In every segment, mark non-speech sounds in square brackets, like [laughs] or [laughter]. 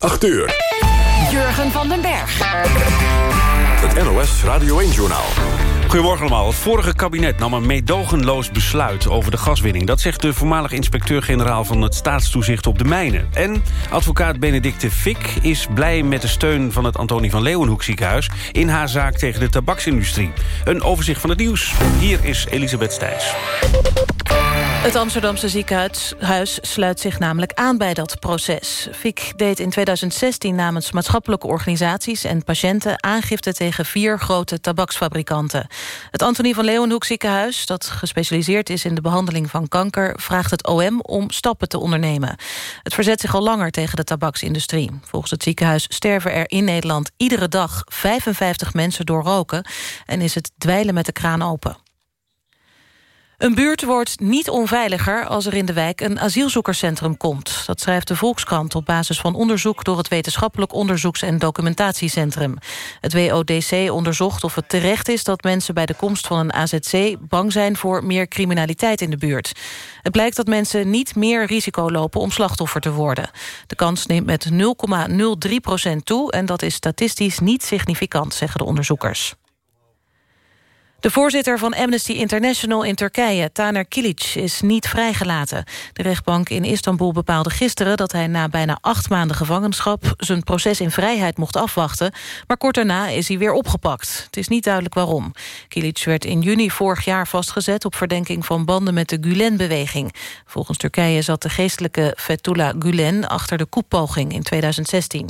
8 uur. Jurgen van den Berg. Het NOS Radio 1-journaal. Goedemorgen allemaal. Het vorige kabinet nam een meedogenloos besluit over de gaswinning. Dat zegt de voormalig inspecteur-generaal van het staatstoezicht op de mijnen. En advocaat Benedicte Fick is blij met de steun van het Antonie van Leeuwenhoek ziekenhuis... in haar zaak tegen de tabaksindustrie. Een overzicht van het nieuws. Hier is Elisabeth Stijs. Het Amsterdamse ziekenhuis sluit zich namelijk aan bij dat proces. Fiek deed in 2016 namens maatschappelijke organisaties en patiënten aangifte tegen vier grote tabaksfabrikanten. Het Antonie van Leeuwenhoek ziekenhuis, dat gespecialiseerd is in de behandeling van kanker, vraagt het OM om stappen te ondernemen. Het verzet zich al langer tegen de tabaksindustrie. Volgens het ziekenhuis sterven er in Nederland iedere dag 55 mensen door roken en is het dweilen met de kraan open. Een buurt wordt niet onveiliger als er in de wijk een asielzoekerscentrum komt. Dat schrijft de Volkskrant op basis van onderzoek... door het Wetenschappelijk Onderzoeks- en Documentatiecentrum. Het WODC onderzocht of het terecht is dat mensen... bij de komst van een AZC bang zijn voor meer criminaliteit in de buurt. Het blijkt dat mensen niet meer risico lopen om slachtoffer te worden. De kans neemt met 0,03 procent toe... en dat is statistisch niet significant, zeggen de onderzoekers. De voorzitter van Amnesty International in Turkije, Taner Kilic, is niet vrijgelaten. De rechtbank in Istanbul bepaalde gisteren dat hij na bijna acht maanden gevangenschap zijn proces in vrijheid mocht afwachten, maar kort daarna is hij weer opgepakt. Het is niet duidelijk waarom. Kilic werd in juni vorig jaar vastgezet op verdenking van banden met de Gulen-beweging. Volgens Turkije zat de geestelijke Fethullah Gulen achter de koepoging in 2016.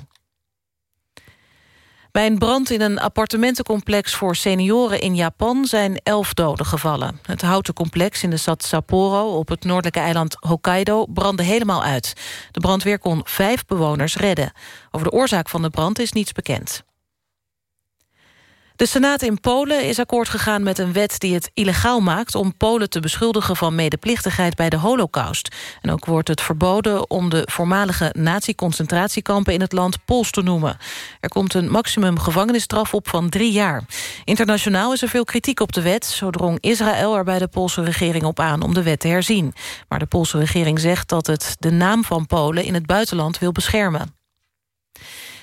Bij een brand in een appartementencomplex voor senioren in Japan zijn elf doden gevallen. Het houten complex in de stad Sapporo op het noordelijke eiland Hokkaido brandde helemaal uit. De brandweer kon vijf bewoners redden. Over de oorzaak van de brand is niets bekend. De Senaat in Polen is akkoord gegaan met een wet die het illegaal maakt... om Polen te beschuldigen van medeplichtigheid bij de holocaust. En ook wordt het verboden om de voormalige nazi-concentratiekampen... in het land Pools te noemen. Er komt een maximum gevangenisstraf op van drie jaar. Internationaal is er veel kritiek op de wet. Zo drong Israël er bij de Poolse regering op aan om de wet te herzien. Maar de Poolse regering zegt dat het de naam van Polen... in het buitenland wil beschermen.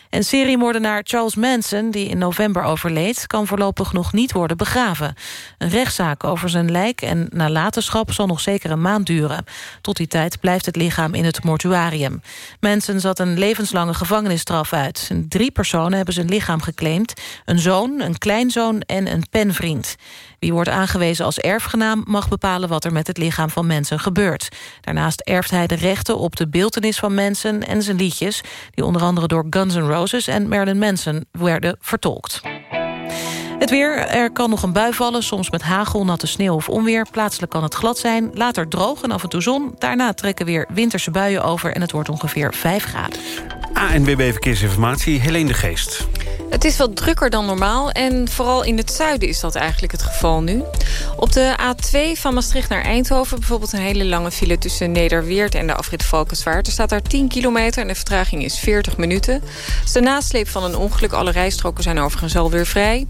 En seriemoordenaar Charles Manson, die in november overleed... kan voorlopig nog niet worden begraven. Een rechtszaak over zijn lijk en nalatenschap zal nog zeker een maand duren. Tot die tijd blijft het lichaam in het mortuarium. Manson zat een levenslange gevangenisstraf uit. Drie personen hebben zijn lichaam geclaimd. Een zoon, een kleinzoon en een penvriend. Wie wordt aangewezen als erfgenaam mag bepalen wat er met het lichaam van mensen gebeurt. Daarnaast erft hij de rechten op de beeltenis van mensen en zijn liedjes... die onder andere door Guns N' Roses en Marilyn Manson werden vertolkt. Het weer, er kan nog een bui vallen, soms met hagel, natte sneeuw of onweer. Plaatselijk kan het glad zijn, later droog en af en toe zon. Daarna trekken weer winterse buien over en het wordt ongeveer 5 graden. ANWB Verkeersinformatie, Helene de Geest. Het is wat drukker dan normaal en vooral in het zuiden is dat eigenlijk het geval nu. Op de A2 van Maastricht naar Eindhoven bijvoorbeeld een hele lange file... tussen Nederweert en de afrit Valkenswaard. Er staat daar 10 kilometer en de vertraging is 40 minuten. Is de nasleep van een ongeluk. Alle rijstroken zijn overigens alweer vrij.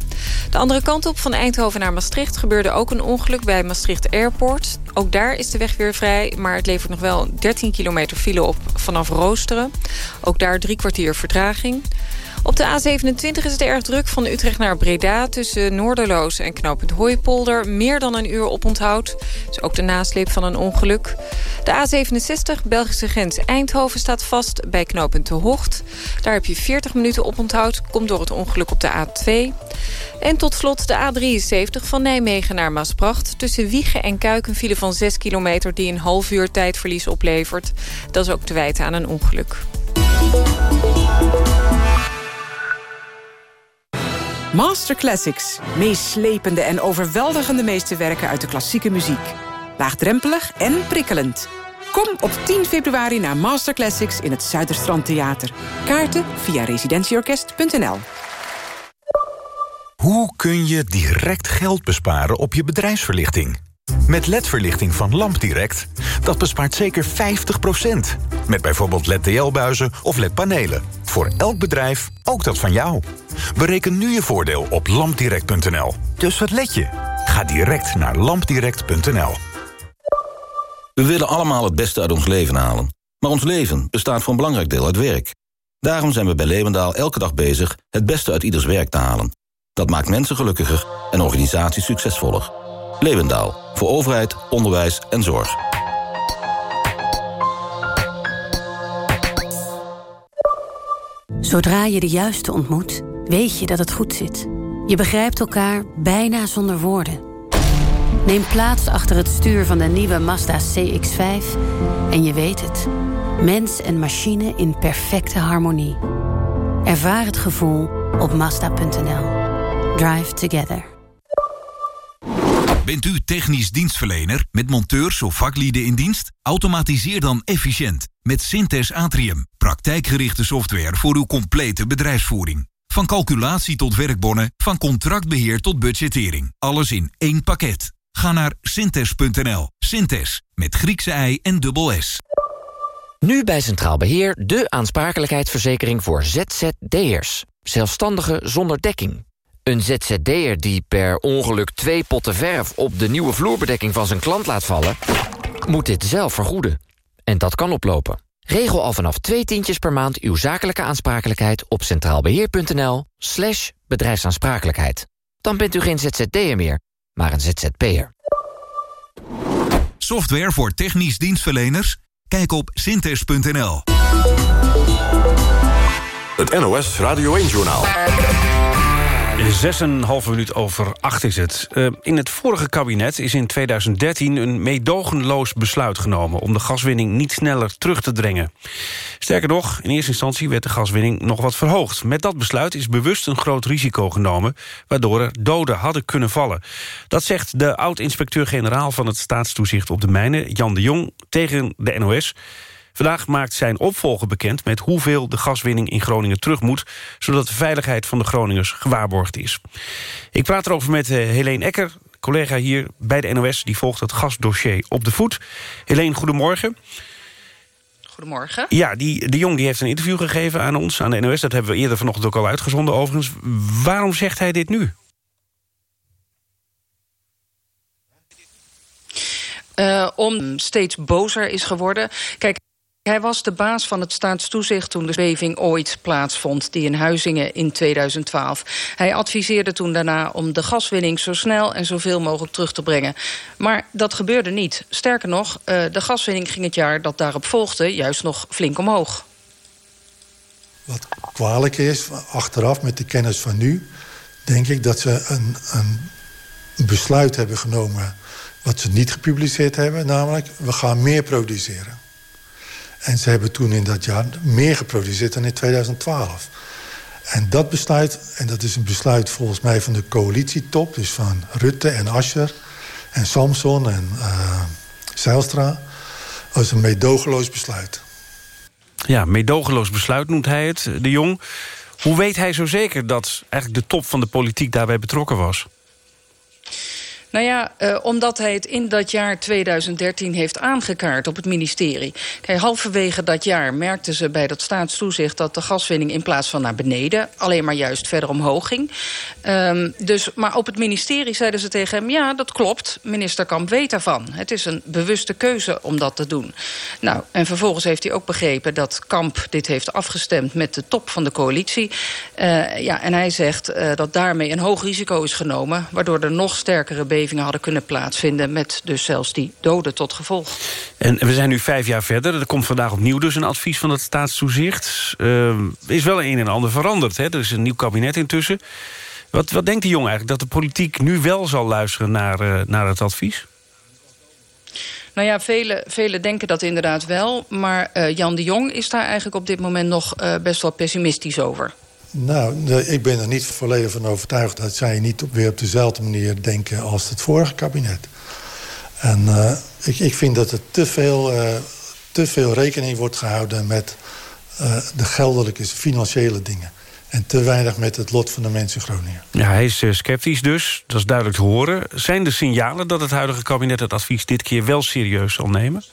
De andere kant op van Eindhoven naar Maastricht gebeurde ook een ongeluk bij Maastricht Airport. Ook daar is de weg weer vrij, maar het levert nog wel 13 kilometer file op vanaf Roosteren. Ook daar drie kwartier vertraging. Op de A27 is het erg druk van Utrecht naar Breda... tussen Noorderloos en knooppunt Hooipolder. Meer dan een uur op onthoud. is ook de nasleep van een ongeluk. De A67, Belgische grens Eindhoven, staat vast bij knooppunt De Hocht. Daar heb je 40 minuten op onthoud. Komt door het ongeluk op de A2. En tot slot de A73 van Nijmegen naar Maasbracht. Tussen Wiegen en Kuik een file van 6 kilometer... die een half uur tijdverlies oplevert. Dat is ook te wijten aan een ongeluk. Master Classics. Meeslepende en overweldigende meesterwerken uit de klassieke muziek. Laagdrempelig en prikkelend. Kom op 10 februari naar Master Classics in het Zuiderstrand Theater. Kaarten via residentieorkest.nl Hoe kun je direct geld besparen op je bedrijfsverlichting? Met LED-verlichting van LampDirect, dat bespaart zeker 50%. Met bijvoorbeeld LED-TL-buizen of LED-panelen. Voor elk bedrijf, ook dat van jou. Bereken nu je voordeel op lampdirect.nl. Dus wat let je? Ga direct naar lampdirect.nl. We willen allemaal het beste uit ons leven halen. Maar ons leven bestaat voor een belangrijk deel uit werk. Daarom zijn we bij Leeuwendaal elke dag bezig het beste uit ieders werk te halen. Dat maakt mensen gelukkiger en organisaties succesvoller. Leeuwendaal, voor overheid, onderwijs en zorg. Zodra je de juiste ontmoet, weet je dat het goed zit. Je begrijpt elkaar bijna zonder woorden. Neem plaats achter het stuur van de nieuwe Mazda CX-5 en je weet het. Mens en machine in perfecte harmonie. Ervaar het gevoel op Mazda.nl. Drive together. Bent u technisch dienstverlener met monteurs of vaklieden in dienst? Automatiseer dan efficiënt met Synthes Atrium. Praktijkgerichte software voor uw complete bedrijfsvoering. Van calculatie tot werkbonnen, van contractbeheer tot budgettering. Alles in één pakket. Ga naar synthes.nl. Synthes, met Griekse ei en dubbel S. Nu bij Centraal Beheer de aansprakelijkheidsverzekering voor ZZD'ers. Zelfstandigen zonder dekking. Een ZZD'er die per ongeluk twee potten verf... op de nieuwe vloerbedekking van zijn klant laat vallen... moet dit zelf vergoeden. En dat kan oplopen. Regel al vanaf twee tientjes per maand uw zakelijke aansprakelijkheid... op centraalbeheer.nl slash bedrijfsaansprakelijkheid. Dan bent u geen ZZD'er meer, maar een ZZP'er. Software voor technisch dienstverleners? Kijk op synthes.nl. Het NOS Radio 1-journaal. Zes en een halve minuut over acht is het. Uh, in het vorige kabinet is in 2013 een meedogenloos besluit genomen... om de gaswinning niet sneller terug te dringen. Sterker nog, in eerste instantie werd de gaswinning nog wat verhoogd. Met dat besluit is bewust een groot risico genomen... waardoor er doden hadden kunnen vallen. Dat zegt de oud-inspecteur-generaal van het staatstoezicht op de mijnen... Jan de Jong tegen de NOS... Vandaag maakt zijn opvolger bekend met hoeveel de gaswinning in Groningen terug moet... zodat de veiligheid van de Groningers gewaarborgd is. Ik praat erover met uh, Helene Ecker, collega hier bij de NOS... die volgt het gasdossier op de voet. Helene, goedemorgen. Goedemorgen. Ja, die, de Jong die heeft een interview gegeven aan ons, aan de NOS. Dat hebben we eerder vanochtend ook al uitgezonden overigens. Waarom zegt hij dit nu? Uh, om steeds bozer is geworden. Kijk, hij was de baas van het staatstoezicht toen de beving ooit plaatsvond... die in Huizingen in 2012. Hij adviseerde toen daarna om de gaswinning zo snel en zoveel mogelijk terug te brengen. Maar dat gebeurde niet. Sterker nog, uh, de gaswinning ging het jaar dat daarop volgde... juist nog flink omhoog. Wat kwalijk is, achteraf met de kennis van nu... denk ik dat ze een, een besluit hebben genomen... wat ze niet gepubliceerd hebben, namelijk... we gaan meer produceren. En ze hebben toen in dat jaar meer geproduceerd dan in 2012. En dat besluit, en dat is een besluit volgens mij van de coalitietop... dus van Rutte en Ascher en Samson en uh, Zijlstra... was een meedogenloos besluit. Ja, meedogenloos besluit noemt hij het, de Jong. Hoe weet hij zo zeker dat eigenlijk de top van de politiek daarbij betrokken was? Nou ja, uh, omdat hij het in dat jaar 2013 heeft aangekaart op het ministerie. Kijk, halverwege dat jaar merkten ze bij dat staatstoezicht... dat de gaswinning in plaats van naar beneden... alleen maar juist verder omhoog ging. Um, dus, maar op het ministerie zeiden ze tegen hem... ja, dat klopt, minister Kamp weet daarvan. Het is een bewuste keuze om dat te doen. Nou, en vervolgens heeft hij ook begrepen dat Kamp dit heeft afgestemd... met de top van de coalitie. Uh, ja, en hij zegt uh, dat daarmee een hoog risico is genomen... waardoor er nog sterkere hadden kunnen plaatsvinden... met dus zelfs die doden tot gevolg. En we zijn nu vijf jaar verder. Er komt vandaag opnieuw dus een advies van het staatstoezicht. Uh, is wel een en ander veranderd. Hè? Er is een nieuw kabinet intussen. Wat, wat denkt de jongen eigenlijk? Dat de politiek nu wel zal luisteren naar, uh, naar het advies? Nou ja, velen vele denken dat inderdaad wel. Maar uh, Jan de Jong is daar eigenlijk op dit moment nog uh, best wel pessimistisch over. Nou, ik ben er niet volledig van overtuigd... dat zij niet weer op dezelfde manier denken als het vorige kabinet. En uh, ik, ik vind dat er te veel, uh, te veel rekening wordt gehouden... met uh, de geldelijke, financiële dingen. En te weinig met het lot van de mensen in Groningen. Ja, hij is sceptisch dus, dat is duidelijk te horen. Zijn er signalen dat het huidige kabinet het advies dit keer wel serieus zal nemen?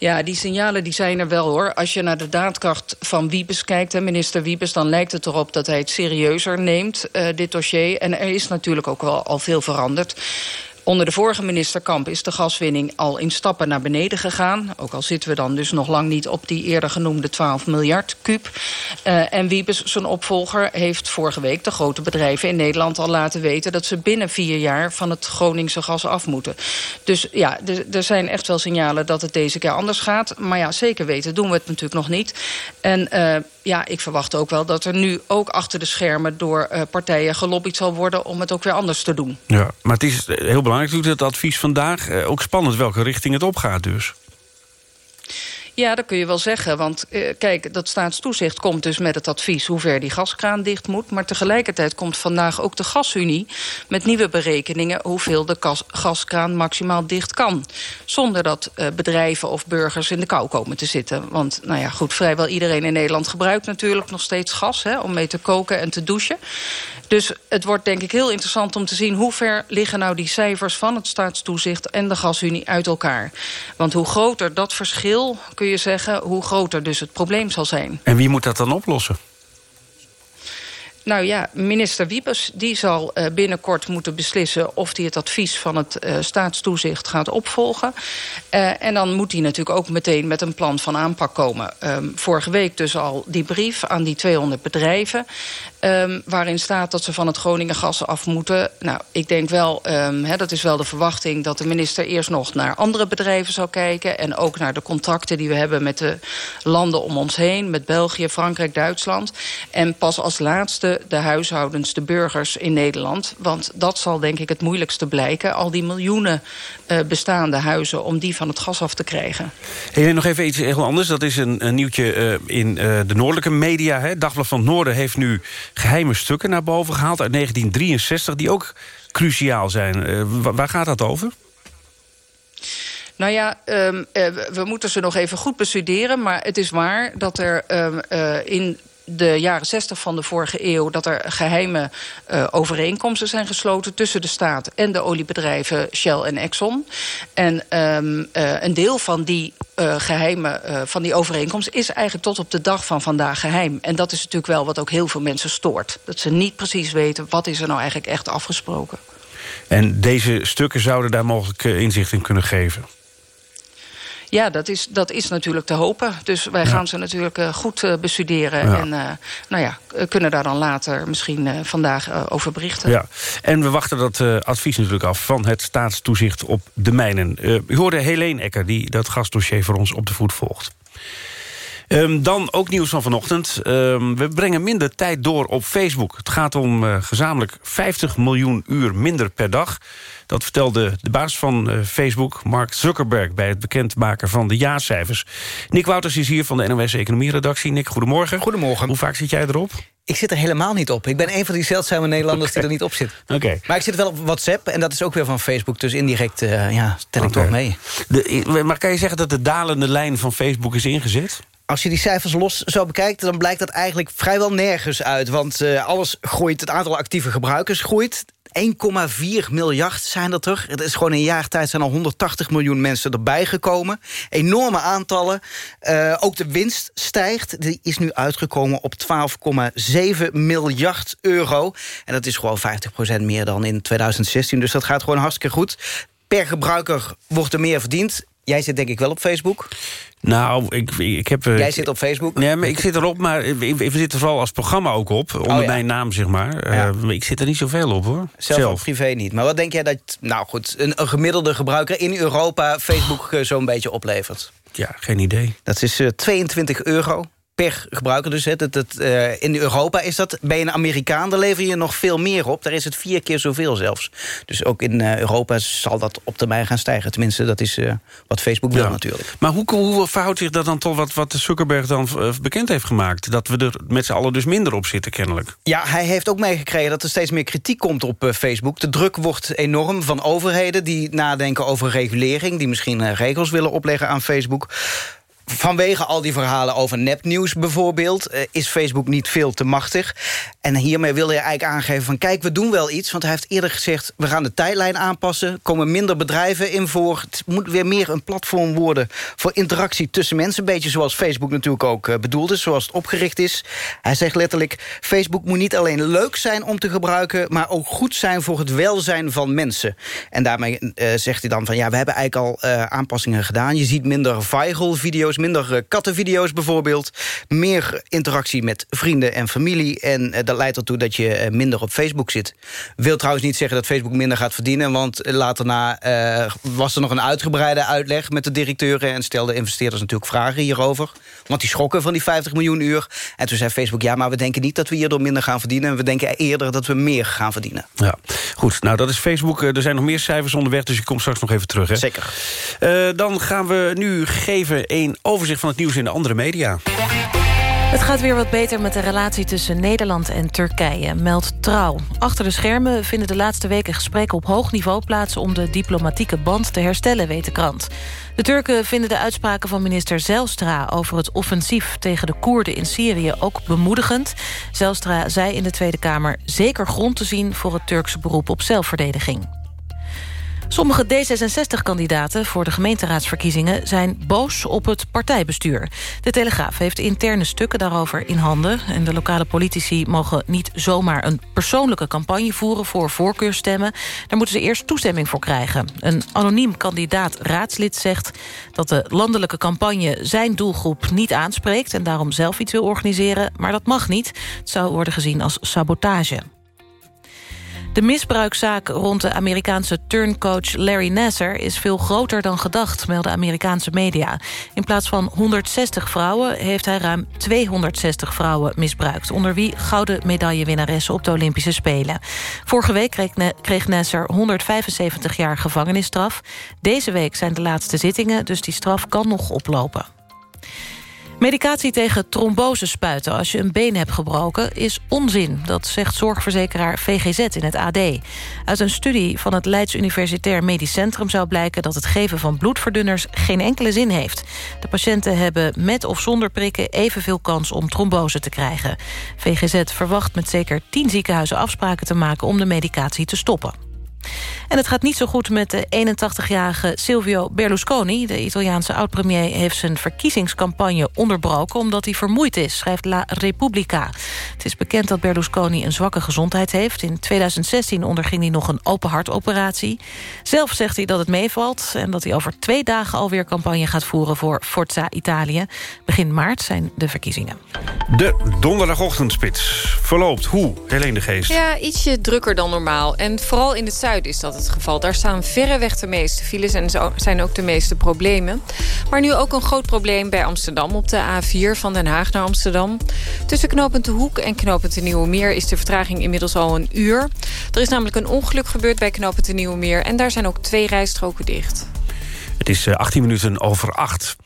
Ja, die signalen die zijn er wel hoor. Als je naar de daadkracht van Wiebes kijkt, hè, minister Wiebes... dan lijkt het erop dat hij het serieuzer neemt, uh, dit dossier. En er is natuurlijk ook wel al veel veranderd. Onder de vorige minister Kamp is de gaswinning al in stappen naar beneden gegaan. Ook al zitten we dan dus nog lang niet op die eerder genoemde 12 miljard kuub. Uh, en Wiebes, zijn opvolger, heeft vorige week de grote bedrijven in Nederland al laten weten... dat ze binnen vier jaar van het Groningse gas af moeten. Dus ja, er zijn echt wel signalen dat het deze keer anders gaat. Maar ja, zeker weten doen we het natuurlijk nog niet. En uh, ja, ik verwacht ook wel dat er nu ook achter de schermen... door uh, partijen gelobbyd zal worden om het ook weer anders te doen. Ja, maar het is heel belangrijk natuurlijk dat advies vandaag. Uh, ook spannend welke richting het opgaat dus. Ja, dat kun je wel zeggen. Want uh, kijk, dat staatstoezicht komt dus met het advies... hoe ver die gaskraan dicht moet. Maar tegelijkertijd komt vandaag ook de gasunie... met nieuwe berekeningen hoeveel de gas gaskraan maximaal dicht kan. Zonder dat uh, bedrijven of burgers in de kou komen te zitten. Want nou ja, goed, vrijwel iedereen in Nederland gebruikt natuurlijk nog steeds gas... Hè, om mee te koken en te douchen. Dus het wordt denk ik heel interessant om te zien... hoe ver liggen nou die cijfers van het staatstoezicht en de gasunie uit elkaar. Want hoe groter dat verschil, kun je zeggen... hoe groter dus het probleem zal zijn. En wie moet dat dan oplossen? Nou ja, minister Wiebes die zal uh, binnenkort moeten beslissen... of hij het advies van het uh, staatstoezicht gaat opvolgen. Uh, en dan moet hij natuurlijk ook meteen met een plan van aanpak komen. Um, vorige week dus al die brief aan die 200 bedrijven... Um, waarin staat dat ze van het Groningen gas af moeten. Nou, ik denk wel, he, dat is wel de verwachting... dat de minister eerst nog naar andere bedrijven zou kijken... en ook naar de contracten die we hebben met de landen om ons heen... met België, Frankrijk, Duitsland. En pas als laatste de huishoudens, de burgers in Nederland. Want dat zal denk ik het moeilijkste blijken. Al die miljoenen uh, bestaande huizen om die van het gas af te krijgen. Hey, nog even iets heel anders. Dat is een, een nieuwtje uh, in uh, de noordelijke media. Hè. Dagblad van het Noorden heeft nu geheime stukken naar boven gehaald... uit 1963, die ook cruciaal zijn. Waar gaat dat over? Nou ja, um, uh, we moeten ze nog even goed bestuderen. Maar het is waar dat er um, uh, in de jaren 60 van de vorige eeuw... dat er geheime uh, overeenkomsten zijn gesloten... tussen de staat en de oliebedrijven Shell en Exxon. En um, uh, een deel van die uh, geheime van die overeenkomst... is eigenlijk tot op de dag van vandaag geheim. En dat is natuurlijk wel wat ook heel veel mensen stoort. Dat ze niet precies weten wat is er nou eigenlijk echt afgesproken. En deze stukken zouden daar mogelijk inzicht in kunnen geven? Ja, dat is, dat is natuurlijk te hopen. Dus wij ja. gaan ze natuurlijk uh, goed uh, bestuderen. Ja. En uh, nou ja, kunnen daar dan later misschien vandaag over berichten. Ja. En we wachten dat advies natuurlijk af van het staatstoezicht op de mijnen. u hoorde Helene Ecker die dat gasdossier voor ons op de voet volgt. Um, dan ook nieuws van vanochtend. Um, we brengen minder tijd door op Facebook. Het gaat om uh, gezamenlijk 50 miljoen uur minder per dag. Dat vertelde de baas van uh, Facebook, Mark Zuckerberg... bij het bekendmaken van de jaarcijfers. Nick Wouters is hier van de NOS Economie-redactie. Nick, goedemorgen. Goedemorgen. Hoe vaak zit jij erop? Ik zit er helemaal niet op. Ik ben een van die zeldzame Nederlanders okay. die er niet op zit. Okay. Maar ik zit wel op WhatsApp en dat is ook weer van Facebook. Dus indirect uh, ja, tel ik toch mee. De, maar kan je zeggen dat de dalende lijn van Facebook is ingezet? Als je die cijfers los zo bekijkt, dan blijkt dat eigenlijk vrijwel nergens uit. Want uh, alles groeit, het aantal actieve gebruikers groeit. 1,4 miljard zijn er terug. Het is gewoon in een jaar tijd zijn al 180 miljoen mensen erbij gekomen. Enorme aantallen. Uh, ook de winst stijgt. Die is nu uitgekomen op 12,7 miljard euro. En dat is gewoon 50% meer dan in 2016. Dus dat gaat gewoon hartstikke goed. Per gebruiker wordt er meer verdiend. Jij zit denk ik wel op Facebook. Nou, ik, ik heb... Jij zit op Facebook? Nee, maar ik zit erop, maar we zitten vooral als programma ook op. Onder oh, ja. mijn naam, zeg maar. Ja. Uh, ik zit er niet zoveel op, hoor. Zelf, Zelf. privé niet. Maar wat denk jij dat, nou goed, een, een gemiddelde gebruiker in Europa... Facebook uh, zo'n beetje oplevert? Ja, geen idee. Dat is uh, 22 euro per gebruiker dus. Hè, dat, dat, uh, in Europa is dat, je een Amerikaan, daar lever je nog veel meer op. Daar is het vier keer zoveel zelfs. Dus ook in uh, Europa zal dat op termijn gaan stijgen. Tenminste, dat is uh, wat Facebook wil ja. natuurlijk. Maar hoe, hoe verhoudt zich dat dan tot wat, wat Zuckerberg dan bekend heeft gemaakt? Dat we er met z'n allen dus minder op zitten kennelijk. Ja, hij heeft ook meegekregen dat er steeds meer kritiek komt op Facebook. De druk wordt enorm van overheden die nadenken over regulering... die misschien regels willen opleggen aan Facebook vanwege al die verhalen over nepnieuws bijvoorbeeld... Eh, is Facebook niet veel te machtig. En hiermee wil hij eigenlijk aangeven van... kijk, we doen wel iets, want hij heeft eerder gezegd... we gaan de tijdlijn aanpassen, komen minder bedrijven in voor. Het moet weer meer een platform worden voor interactie tussen mensen. Een beetje zoals Facebook natuurlijk ook uh, bedoeld is, zoals het opgericht is. Hij zegt letterlijk, Facebook moet niet alleen leuk zijn om te gebruiken... maar ook goed zijn voor het welzijn van mensen. En daarmee uh, zegt hij dan van, ja, we hebben eigenlijk al aanpassingen gedaan. Je ziet minder viral video's, minder uh, kattenvideo's bijvoorbeeld. Meer interactie met vrienden en familie. En dat leidt ertoe dat je minder op Facebook zit. Wil trouwens niet zeggen dat Facebook minder gaat verdienen... want later na was er nog een uitgebreide uitleg met de directeuren... en stelden investeerders natuurlijk vragen hierover. Want die schrokken van die 50 miljoen uur. En toen zei Facebook, ja, maar we denken niet dat we hierdoor minder gaan verdienen. We denken eerder dat we meer gaan verdienen. Ja, goed. Nou, dat is Facebook. Er zijn nog meer cijfers onderweg, dus je komt straks nog even terug. Hè? Zeker. Uh, dan gaan we nu geven een overzicht van het nieuws in de andere media. Het gaat weer wat beter met de relatie tussen Nederland en Turkije, meldt Trouw. Achter de schermen vinden de laatste weken gesprekken op hoog niveau plaats... om de diplomatieke band te herstellen, weet de krant. De Turken vinden de uitspraken van minister Zelstra... over het offensief tegen de Koerden in Syrië ook bemoedigend. Zelstra zei in de Tweede Kamer zeker grond te zien... voor het Turkse beroep op zelfverdediging. Sommige D66-kandidaten voor de gemeenteraadsverkiezingen... zijn boos op het partijbestuur. De Telegraaf heeft interne stukken daarover in handen... en de lokale politici mogen niet zomaar een persoonlijke campagne voeren... voor voorkeurstemmen. Daar moeten ze eerst toestemming voor krijgen. Een anoniem kandidaat-raadslid zegt dat de landelijke campagne... zijn doelgroep niet aanspreekt en daarom zelf iets wil organiseren. Maar dat mag niet. Het zou worden gezien als sabotage. De misbruikzaak rond de Amerikaanse turncoach Larry Nasser... is veel groter dan gedacht, melden Amerikaanse media. In plaats van 160 vrouwen heeft hij ruim 260 vrouwen misbruikt... onder wie gouden medaillewinnaressen op de Olympische Spelen. Vorige week kreeg, Nasser 175 jaar gevangenisstraf. Deze week zijn de laatste zittingen, dus die straf kan nog oplopen. Medicatie tegen trombose spuiten als je een been hebt gebroken is onzin. Dat zegt zorgverzekeraar VGZ in het AD. Uit een studie van het Leids Universitair Medisch Centrum zou blijken... dat het geven van bloedverdunners geen enkele zin heeft. De patiënten hebben met of zonder prikken evenveel kans om trombose te krijgen. VGZ verwacht met zeker 10 ziekenhuizen afspraken te maken om de medicatie te stoppen. En het gaat niet zo goed met de 81-jarige Silvio Berlusconi. De Italiaanse oud-premier heeft zijn verkiezingscampagne onderbroken... omdat hij vermoeid is, schrijft La Repubblica. Het is bekend dat Berlusconi een zwakke gezondheid heeft. In 2016 onderging hij nog een open hartoperatie. Zelf zegt hij dat het meevalt... en dat hij over twee dagen alweer campagne gaat voeren voor Forza Italië. Begin maart zijn de verkiezingen. De donderdagochtendspits verloopt. Hoe, Helene de Geest? Ja, ietsje drukker dan normaal. En vooral in het zuiden is dat het geval. Daar staan verreweg de meeste files en zijn ook de meeste problemen. Maar nu ook een groot probleem bij Amsterdam op de A4 van Den Haag naar Amsterdam. Tussen knooppunt De Hoek en knooppunt De Nieuwe Meer is de vertraging inmiddels al een uur. Er is namelijk een ongeluk gebeurd bij knooppunt De Nieuwe Meer en daar zijn ook twee rijstroken dicht. Het is 18 eh, minuten over 8.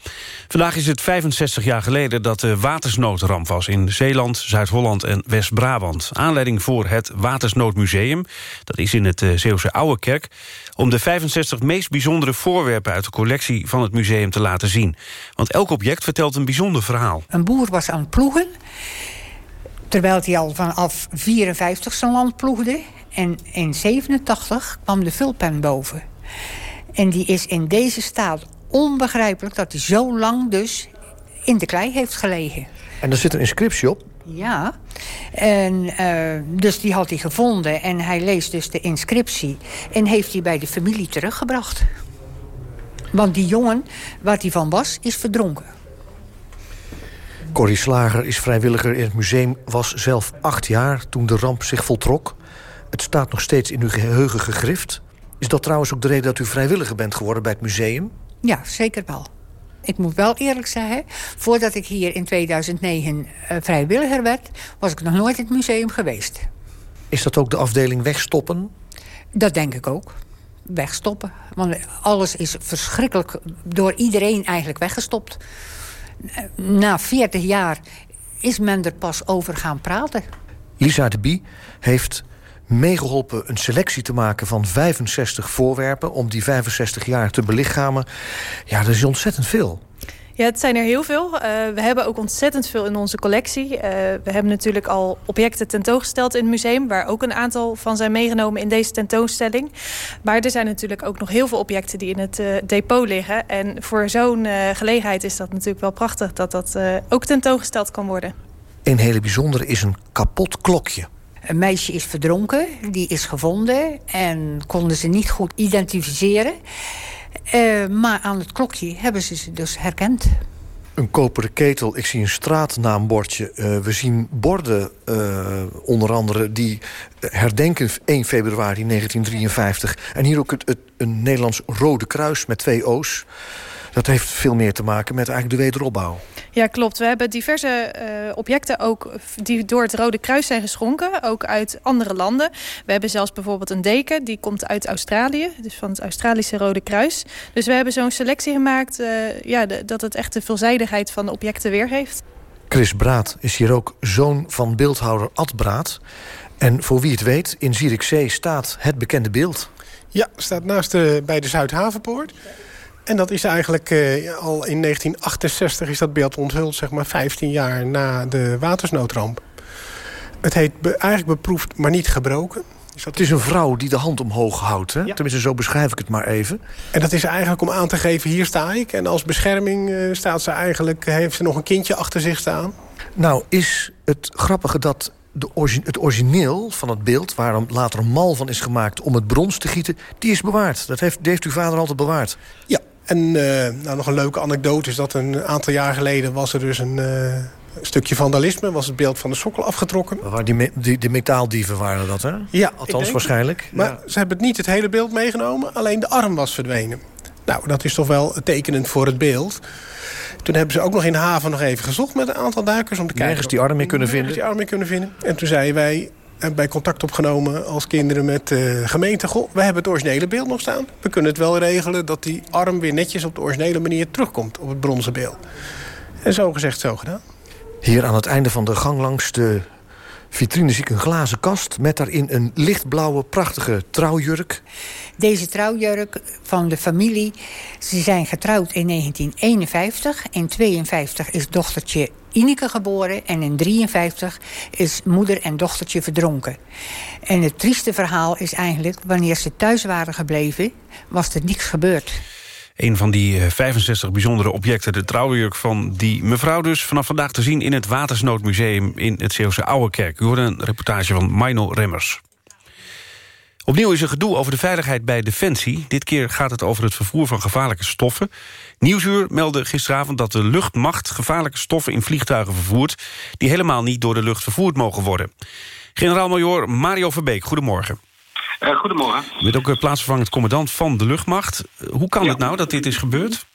Vandaag is het 65 jaar geleden dat de watersnoodramp was... in Zeeland, Zuid-Holland en West-Brabant. Aanleiding voor het Watersnoodmuseum, dat is in het eh, Zeeuwse Oude Kerk... om de 65 meest bijzondere voorwerpen uit de collectie van het museum te laten zien. Want elk object vertelt een bijzonder verhaal. Een boer was aan het ploegen... terwijl hij al vanaf 54 zijn land ploegde. En in 87 kwam de vulpen boven... En die is in deze staat onbegrijpelijk dat hij zo lang dus in de klei heeft gelegen. En er zit een inscriptie op? Ja, en, uh, dus die had hij gevonden en hij leest dus de inscriptie... en heeft die bij de familie teruggebracht. Want die jongen, waar hij van was, is verdronken. Corrie Slager is vrijwilliger in het museum, was zelf acht jaar toen de ramp zich voltrok. Het staat nog steeds in uw geheugen gegrift. Is dat trouwens ook de reden dat u vrijwilliger bent geworden bij het museum? Ja, zeker wel. Ik moet wel eerlijk zeggen, voordat ik hier in 2009 uh, eh, vrijwilliger werd... was ik nog nooit in het museum geweest. Is dat ook de afdeling wegstoppen? Dat denk ik ook. Wegstoppen. Want alles is verschrikkelijk door iedereen eigenlijk weggestopt. Na 40 jaar is men er pas over gaan praten. Lisa de Bie heeft meegeholpen een selectie te maken van 65 voorwerpen... om die 65 jaar te belichamen. Ja, dat is ontzettend veel. Ja, het zijn er heel veel. Uh, we hebben ook ontzettend veel in onze collectie. Uh, we hebben natuurlijk al objecten tentoongesteld in het museum... waar ook een aantal van zijn meegenomen in deze tentoonstelling. Maar er zijn natuurlijk ook nog heel veel objecten die in het uh, depot liggen. En voor zo'n gelegenheid is dat natuurlijk wel prachtig... dat dat ook tentoongesteld kan worden. Een hele bijzondere is een kapot klokje. Een meisje is verdronken, die is gevonden... en konden ze niet goed identificeren... Uh, maar aan het klokje hebben ze ze dus herkend. Een koperen ketel, ik zie een straatnaambordje. Uh, we zien borden, uh, onder andere, die herdenken 1 februari 1953. En hier ook het, het, een Nederlands Rode Kruis met twee O's. Dat heeft veel meer te maken met eigenlijk de wederopbouw. Ja, klopt. We hebben diverse uh, objecten ook die door het Rode Kruis zijn geschonken. Ook uit andere landen. We hebben zelfs bijvoorbeeld een deken. Die komt uit Australië. Dus van het Australische Rode Kruis. Dus we hebben zo'n selectie gemaakt. Uh, ja, de, dat het echt de veelzijdigheid van de objecten weergeeft. Chris Braat is hier ook zoon van beeldhouder Ad Braat. En voor wie het weet, in Zierikzee staat het bekende beeld. Ja, staat naast de, bij de Zuidhavenpoort. En dat is eigenlijk uh, al in 1968 is dat beeld onthuld, zeg maar 15 jaar na de watersnoodramp. Het heet be, eigenlijk beproefd, maar niet gebroken. Dus het is een vrouw die de hand omhoog houdt. Hè? Ja. Tenminste, zo beschrijf ik het maar even. En dat is eigenlijk om aan te geven, hier sta ik. En als bescherming uh, staat ze eigenlijk, heeft ze nog een kindje achter zich staan. Nou, is het grappige dat de het origineel van het beeld... waar later een mal van is gemaakt om het brons te gieten... die is bewaard. Dat heeft, die heeft uw vader altijd bewaard. Ja, en uh, nou, nog een leuke anekdote is dat een aantal jaar geleden... was er dus een uh, stukje vandalisme, was het beeld van de sokkel afgetrokken. Waar die, die, die metaaldieven waren dat, hè? Ja. Althans, waarschijnlijk. Maar ja. ze hebben niet het hele beeld meegenomen, alleen de arm was verdwenen. Nou, dat is toch wel tekenend voor het beeld. Toen hebben ze ook nog in de haven nog even gezocht met een aantal duikers... om te kijken Nergens die arm mee kunnen vinden. die arm kunnen vinden. En toen zeiden wij, bij contact opgenomen als kinderen met de uh, gemeente... We hebben het originele beeld nog staan. We kunnen het wel regelen dat die arm weer netjes op de originele manier terugkomt... op het bronzen beeld. En zo gezegd, zo gedaan. Hier aan het einde van de gang langs de vitrine zie ik een glazen kast... met daarin een lichtblauwe, prachtige trouwjurk. Deze trouwjurk van de familie... ze zijn getrouwd in 1951. In 52 is dochtertje Ineke geboren en in 53 is moeder en dochtertje verdronken. En het trieste verhaal is eigenlijk... wanneer ze thuis waren gebleven, was er niks gebeurd. Een van die 65 bijzondere objecten, de trouwjurk van die mevrouw dus... vanaf vandaag te zien in het Watersnoodmuseum in het Zeeuwse Ouwekerk. U hoorde een reportage van Mino Remmers. Opnieuw is er gedoe over de veiligheid bij Defensie. Dit keer gaat het over het vervoer van gevaarlijke stoffen. Nieuwsuur meldde gisteravond dat de luchtmacht gevaarlijke stoffen in vliegtuigen vervoert... die helemaal niet door de lucht vervoerd mogen worden. Generaal-majoor Mario Verbeek, goedemorgen. Uh, goedemorgen. U bent ook plaatsvervangend commandant van de luchtmacht. Hoe kan ja. het nou dat dit is gebeurd?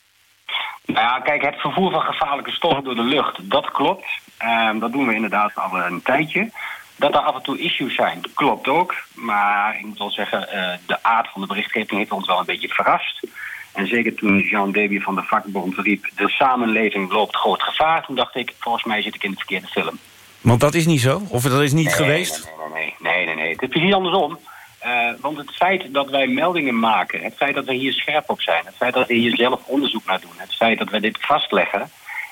Nou ja, kijk, het vervoer van gevaarlijke stoffen door de lucht, dat klopt. Uh, dat doen we inderdaad al een tijdje. Dat er af en toe issues zijn, klopt ook. Maar ik moet wel zeggen, uh, de aard van de berichtgeving heeft ons wel een beetje verrast. En zeker toen Jean Deby van de vakbond riep... de samenleving loopt groot gevaar... toen dacht ik, volgens mij zit ik in de verkeerde film. Want dat is niet zo? Of dat is niet nee, geweest? Nee, nee, nee, nee, nee, nee. Het is precies andersom. Uh, want het feit dat wij meldingen maken... het feit dat we hier scherp op zijn... het feit dat we hier zelf onderzoek naar doen... het feit dat we dit vastleggen...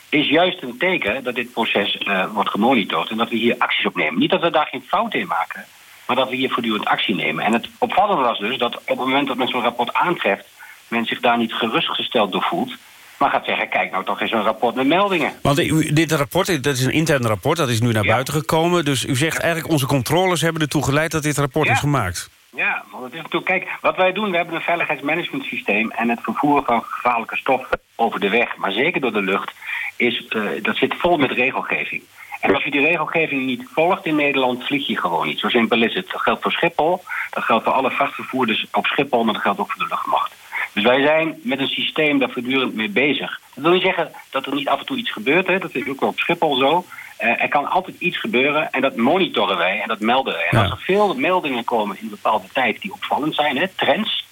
is juist een teken dat dit proces uh, wordt gemonitord... en dat we hier acties op nemen. Niet dat we daar geen fout in maken... maar dat we hier voortdurend actie nemen. En het opvallende was dus dat op het moment dat men zo'n rapport aantreft... men zich daar niet gerustgesteld door voelt... maar gaat zeggen, kijk nou toch eens een rapport met meldingen. Want dit rapport, dat is een intern rapport, dat is nu naar ja. buiten gekomen. Dus u zegt eigenlijk, onze controles hebben ertoe geleid dat dit rapport ja. is gemaakt. Ja, want het is natuurlijk, kijk, wat wij doen, we hebben een veiligheidsmanagement systeem... en het vervoeren van gevaarlijke stoffen over de weg, maar zeker door de lucht... Is, uh, dat zit vol met regelgeving. En als je die regelgeving niet volgt in Nederland, vlieg je gewoon niet. Zo simpel is het. Dat geldt voor Schiphol, dat geldt voor alle vrachtvervoerders op Schiphol... maar dat geldt ook voor de luchtmacht. Dus wij zijn met een systeem daar voortdurend mee bezig. Dat wil niet zeggen dat er niet af en toe iets gebeurt. Hè. Dat is ook op Schiphol zo. Uh, er kan altijd iets gebeuren en dat monitoren wij en dat melden wij. En ja. als er veel meldingen komen in een bepaalde tijd die opvallend zijn, hè, trends...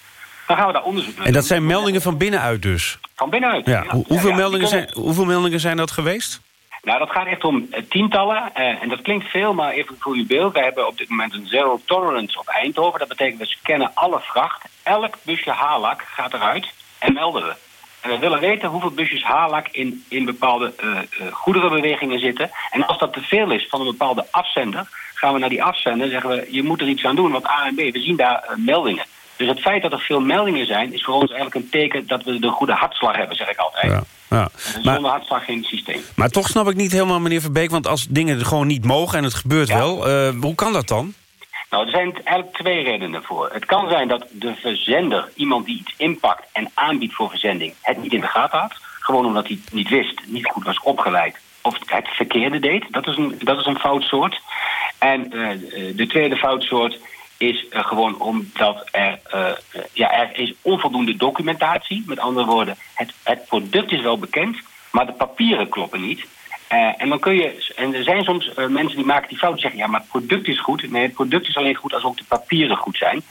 dan gaan we daar onderzoek naar En dat zijn meldingen van binnenuit dus? Van binnenuit, ja. ja. Hoeveel, ja, meldingen zijn, hoeveel meldingen zijn dat geweest? Nou, dat gaat echt om uh, tientallen. Uh, en dat klinkt veel, maar even voor uw beeld. Wij hebben op dit moment een zero tolerance op Eindhoven. Dat betekent we scannen alle vracht. Elk busje haalak gaat eruit en melden we. En we willen weten hoeveel busjes haarlak in, in bepaalde uh, uh, goederenbewegingen zitten. En als dat te veel is van een bepaalde afzender, gaan we naar die afzender en zeggen we: je moet er iets aan doen. Want A en B, we zien daar uh, meldingen. Dus het feit dat er veel meldingen zijn, is voor ons eigenlijk een teken dat we de goede hartslag hebben, zeg ik altijd. Ja. Ja. Zonder maar, hartslag geen systeem. Maar toch snap ik niet helemaal, meneer Verbeek... want als dingen gewoon niet mogen en het gebeurt ja. wel... hoe kan dat dan? Nou, er zijn eigenlijk twee redenen voor. Het kan zijn dat de verzender, iemand die iets inpakt en aanbiedt voor verzending, het niet in de gaten had. Gewoon omdat hij niet wist, niet goed was opgeleid of het verkeerde deed. Dat is een, dat is een foutsoort. En uh, de tweede foutsoort is uh, gewoon omdat er, uh, ja, er is onvoldoende documentatie. Met andere woorden, het, het product is wel bekend, maar de papieren kloppen niet. Uh, en dan kun je, en er zijn soms uh, mensen die maken die fout zeggen: ja, maar het product is goed. Nee, het product is alleen goed als ook de papieren goed zijn.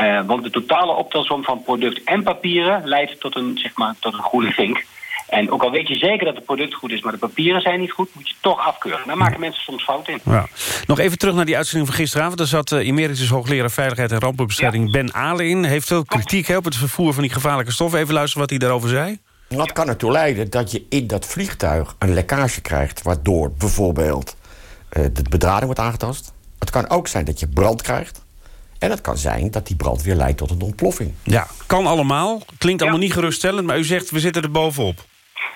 Uh, want de totale optelsom van product en papieren leidt tot een, zeg maar, tot een goede vink. En ook al weet je zeker dat het product goed is, maar de papieren zijn niet goed, moet je toch afkeuren. Daar maken mensen soms fout in. Ja. Nog even terug naar die uitzending van gisteravond. Daar zat uh, emeritus hoogleraar Veiligheid en Rampenbestrijding ja. Ben Ale in. Heeft veel kritiek hè, op het vervoer van die gevaarlijke stoffen. Even luisteren wat hij daarover zei. Dat kan ertoe leiden dat je in dat vliegtuig een lekkage krijgt... waardoor bijvoorbeeld uh, de bedrading wordt aangetast. Het kan ook zijn dat je brand krijgt. En het kan zijn dat die brand weer leidt tot een ontploffing. Ja, kan allemaal. Klinkt allemaal ja. niet geruststellend, maar u zegt we zitten er bovenop.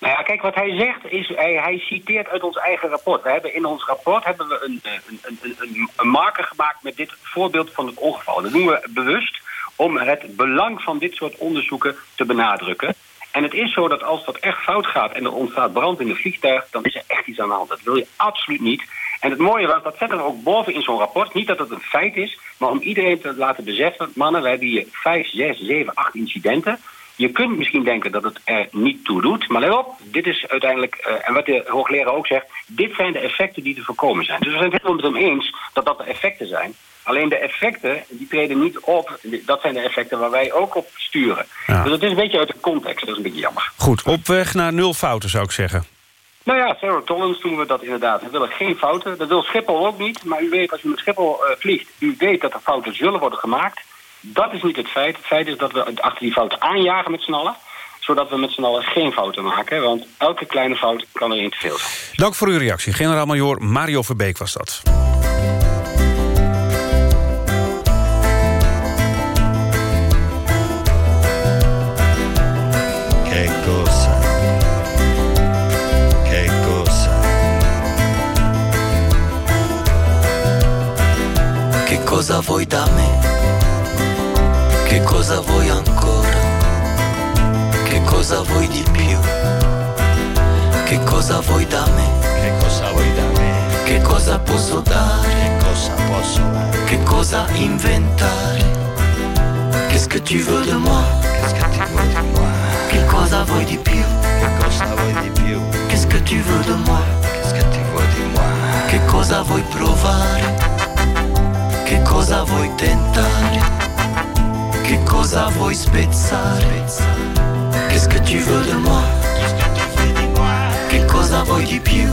Nou ja, kijk, wat hij zegt is, hij, hij citeert uit ons eigen rapport. We hebben in ons rapport hebben we een, een, een, een, een marker gemaakt met dit voorbeeld van het ongeval. Dat doen we bewust om het belang van dit soort onderzoeken te benadrukken. En het is zo dat als dat echt fout gaat en er ontstaat brand in het vliegtuig, dan is er echt iets aan de hand. Dat wil je absoluut niet. En het mooie was, dat zetten we ook boven in zo'n rapport. Niet dat het een feit is, maar om iedereen te laten beseffen... mannen, we hebben hier 5, 6, 7, 8 incidenten. Je kunt misschien denken dat het er niet toe doet. Maar let op, dit is uiteindelijk, uh, en wat de hoogleraar ook zegt... dit zijn de effecten die te voorkomen zijn. Dus we zijn het helemaal met hem eens dat dat de effecten zijn. Alleen de effecten, die treden niet op. Dat zijn de effecten waar wij ook op sturen. Ja. Dus het is een beetje uit de context. Dat is een beetje jammer. Goed, op weg naar nul fouten zou ik zeggen. Nou ja, Sarah Tollens doen we dat inderdaad. We willen geen fouten. Dat wil Schiphol ook niet. Maar u weet, als u met Schiphol uh, vliegt... u weet dat er fouten zullen worden gemaakt. Dat is niet het feit. Het feit is dat we achter die fouten aanjagen met z'n allen zodat we met z'n allen geen fouten maken. Want elke kleine fout kan er één te veel zijn. Dank voor uw reactie. Generaal-majoor Mario Verbeek was dat. Che cosa? Che cosa? Che cosa vuoi da me? Che cosa vuoi ancora? Che cosa vuoi di più? Che cosa vuoi da me? Che cosa vuoi da me? Che cosa posso dare? Che cosa posso dare? Che cosa inventare? Qu'est-ce que tu veux de moi? Più? Qu'est-ce que tu veux de moi? Qu'est-ce que tu veux di moi? Che cosa vuoi provare? Che cosa vuoi tentare? Che cosa vuoi spezzare? Qu'est-ce que tu veux de moi? Qu'est-ce que tu veux di moi? Che cosa vuoi di più?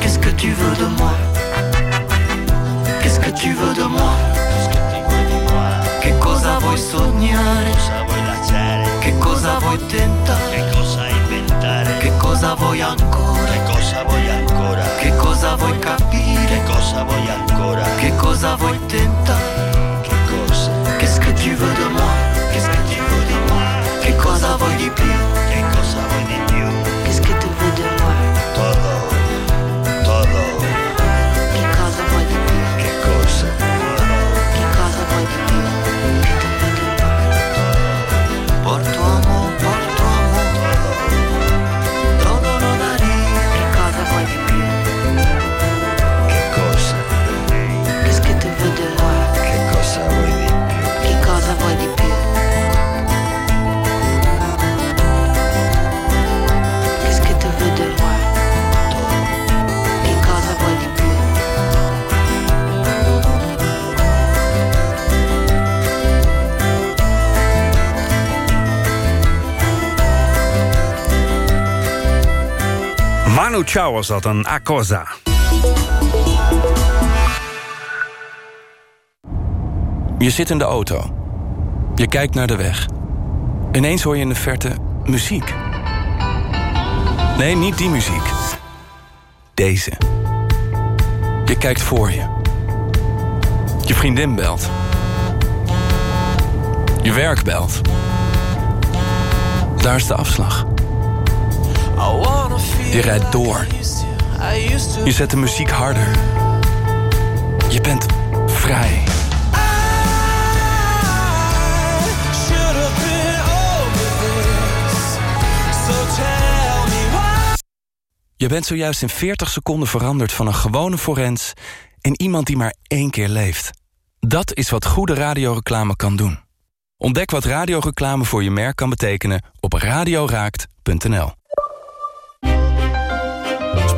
Qu'est-ce que tu veux de moi? Qu'est-ce que tu veux de moi? Qu'est-ce que tu veux di moi? Che cosa vuoi sognare? Vuoi tentare? Che cosa inventare? Che cosa vuoi ancora? Che cosa vuoi ancora? Che cosa vuoi capire? Che cosa vuoi ancora? Che cosa vuoi tentare? Che cosa? Qu'est-ce que tu veux de moi? Qu'est-ce que tu veux di moi? Che cosa vuoi di più? Che cosa vuoi di più? Chao was dat, een Acosa. Je zit in de auto. Je kijkt naar de weg. Ineens hoor je in de verte muziek. Nee, niet die muziek. Deze. Je kijkt voor je. Je vriendin belt. Je werk belt. Daar is de afslag. Je rijdt door. Je zet de muziek harder. Je bent vrij. Je bent zojuist in 40 seconden veranderd van een gewone forens... in iemand die maar één keer leeft. Dat is wat goede radioreclame kan doen. Ontdek wat radioreclame voor je merk kan betekenen op radioraakt.nl.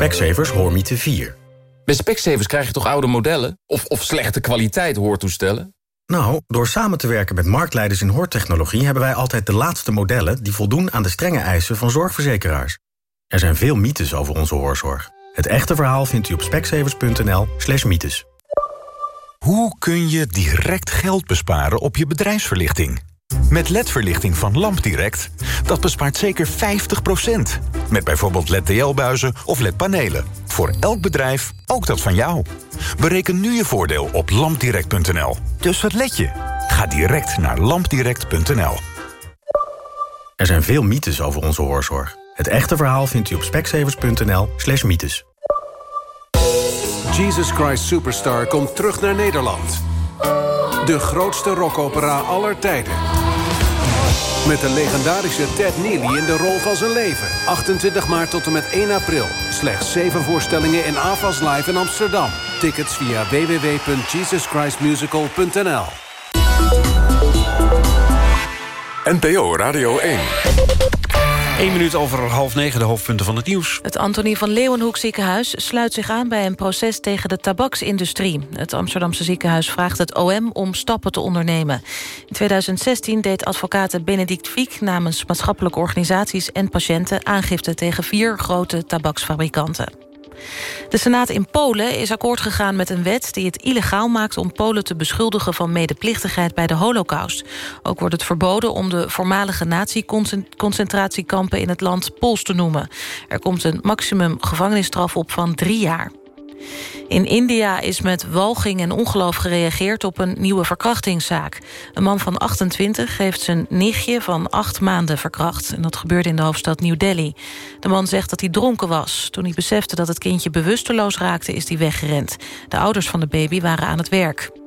Specsavers Hoormiete 4. Bij Specsavers krijg je toch oude modellen? Of, of slechte kwaliteit hoortoestellen? Nou, door samen te werken met marktleiders in hoortechnologie... hebben wij altijd de laatste modellen die voldoen aan de strenge eisen van zorgverzekeraars. Er zijn veel mythes over onze hoorzorg. Het echte verhaal vindt u op specsavers.nl slash mythes. Hoe kun je direct geld besparen op je bedrijfsverlichting? Met LED-verlichting van LampDirect, dat bespaart zeker 50%. Met bijvoorbeeld LED-TL-buizen of LED-panelen. Voor elk bedrijf, ook dat van jou. Bereken nu je voordeel op lampdirect.nl. Dus wat let je? Ga direct naar lampdirect.nl. Er zijn veel mythes over onze hoorzorg. Het echte verhaal vindt u op specsavers.nl slash mythes. Jesus Christ Superstar komt terug naar Nederland. De grootste rockopera aller tijden. Met de legendarische Ted Neely in de rol van zijn leven. 28 maart tot en met 1 april. Slechts 7 voorstellingen in AFAS Live in Amsterdam. Tickets via www.jesuschristmusical.nl NPO Radio 1. 1 minuut over half negen, de hoofdpunten van het nieuws. Het Antonie van Leeuwenhoek ziekenhuis sluit zich aan bij een proces tegen de tabaksindustrie. Het Amsterdamse ziekenhuis vraagt het OM om stappen te ondernemen. In 2016 deed advocaat Benedict Fiek namens maatschappelijke organisaties en patiënten aangifte tegen vier grote tabaksfabrikanten. De Senaat in Polen is akkoord gegaan met een wet die het illegaal maakt om Polen te beschuldigen van medeplichtigheid bij de holocaust. Ook wordt het verboden om de voormalige nazi-concentratiekampen in het land Pools te noemen. Er komt een maximum gevangenisstraf op van drie jaar. In India is met walging en ongeloof gereageerd op een nieuwe verkrachtingszaak. Een man van 28 heeft zijn nichtje van acht maanden verkracht. En dat gebeurde in de hoofdstad New Delhi. De man zegt dat hij dronken was. Toen hij besefte dat het kindje bewusteloos raakte, is hij weggerend. De ouders van de baby waren aan het werk.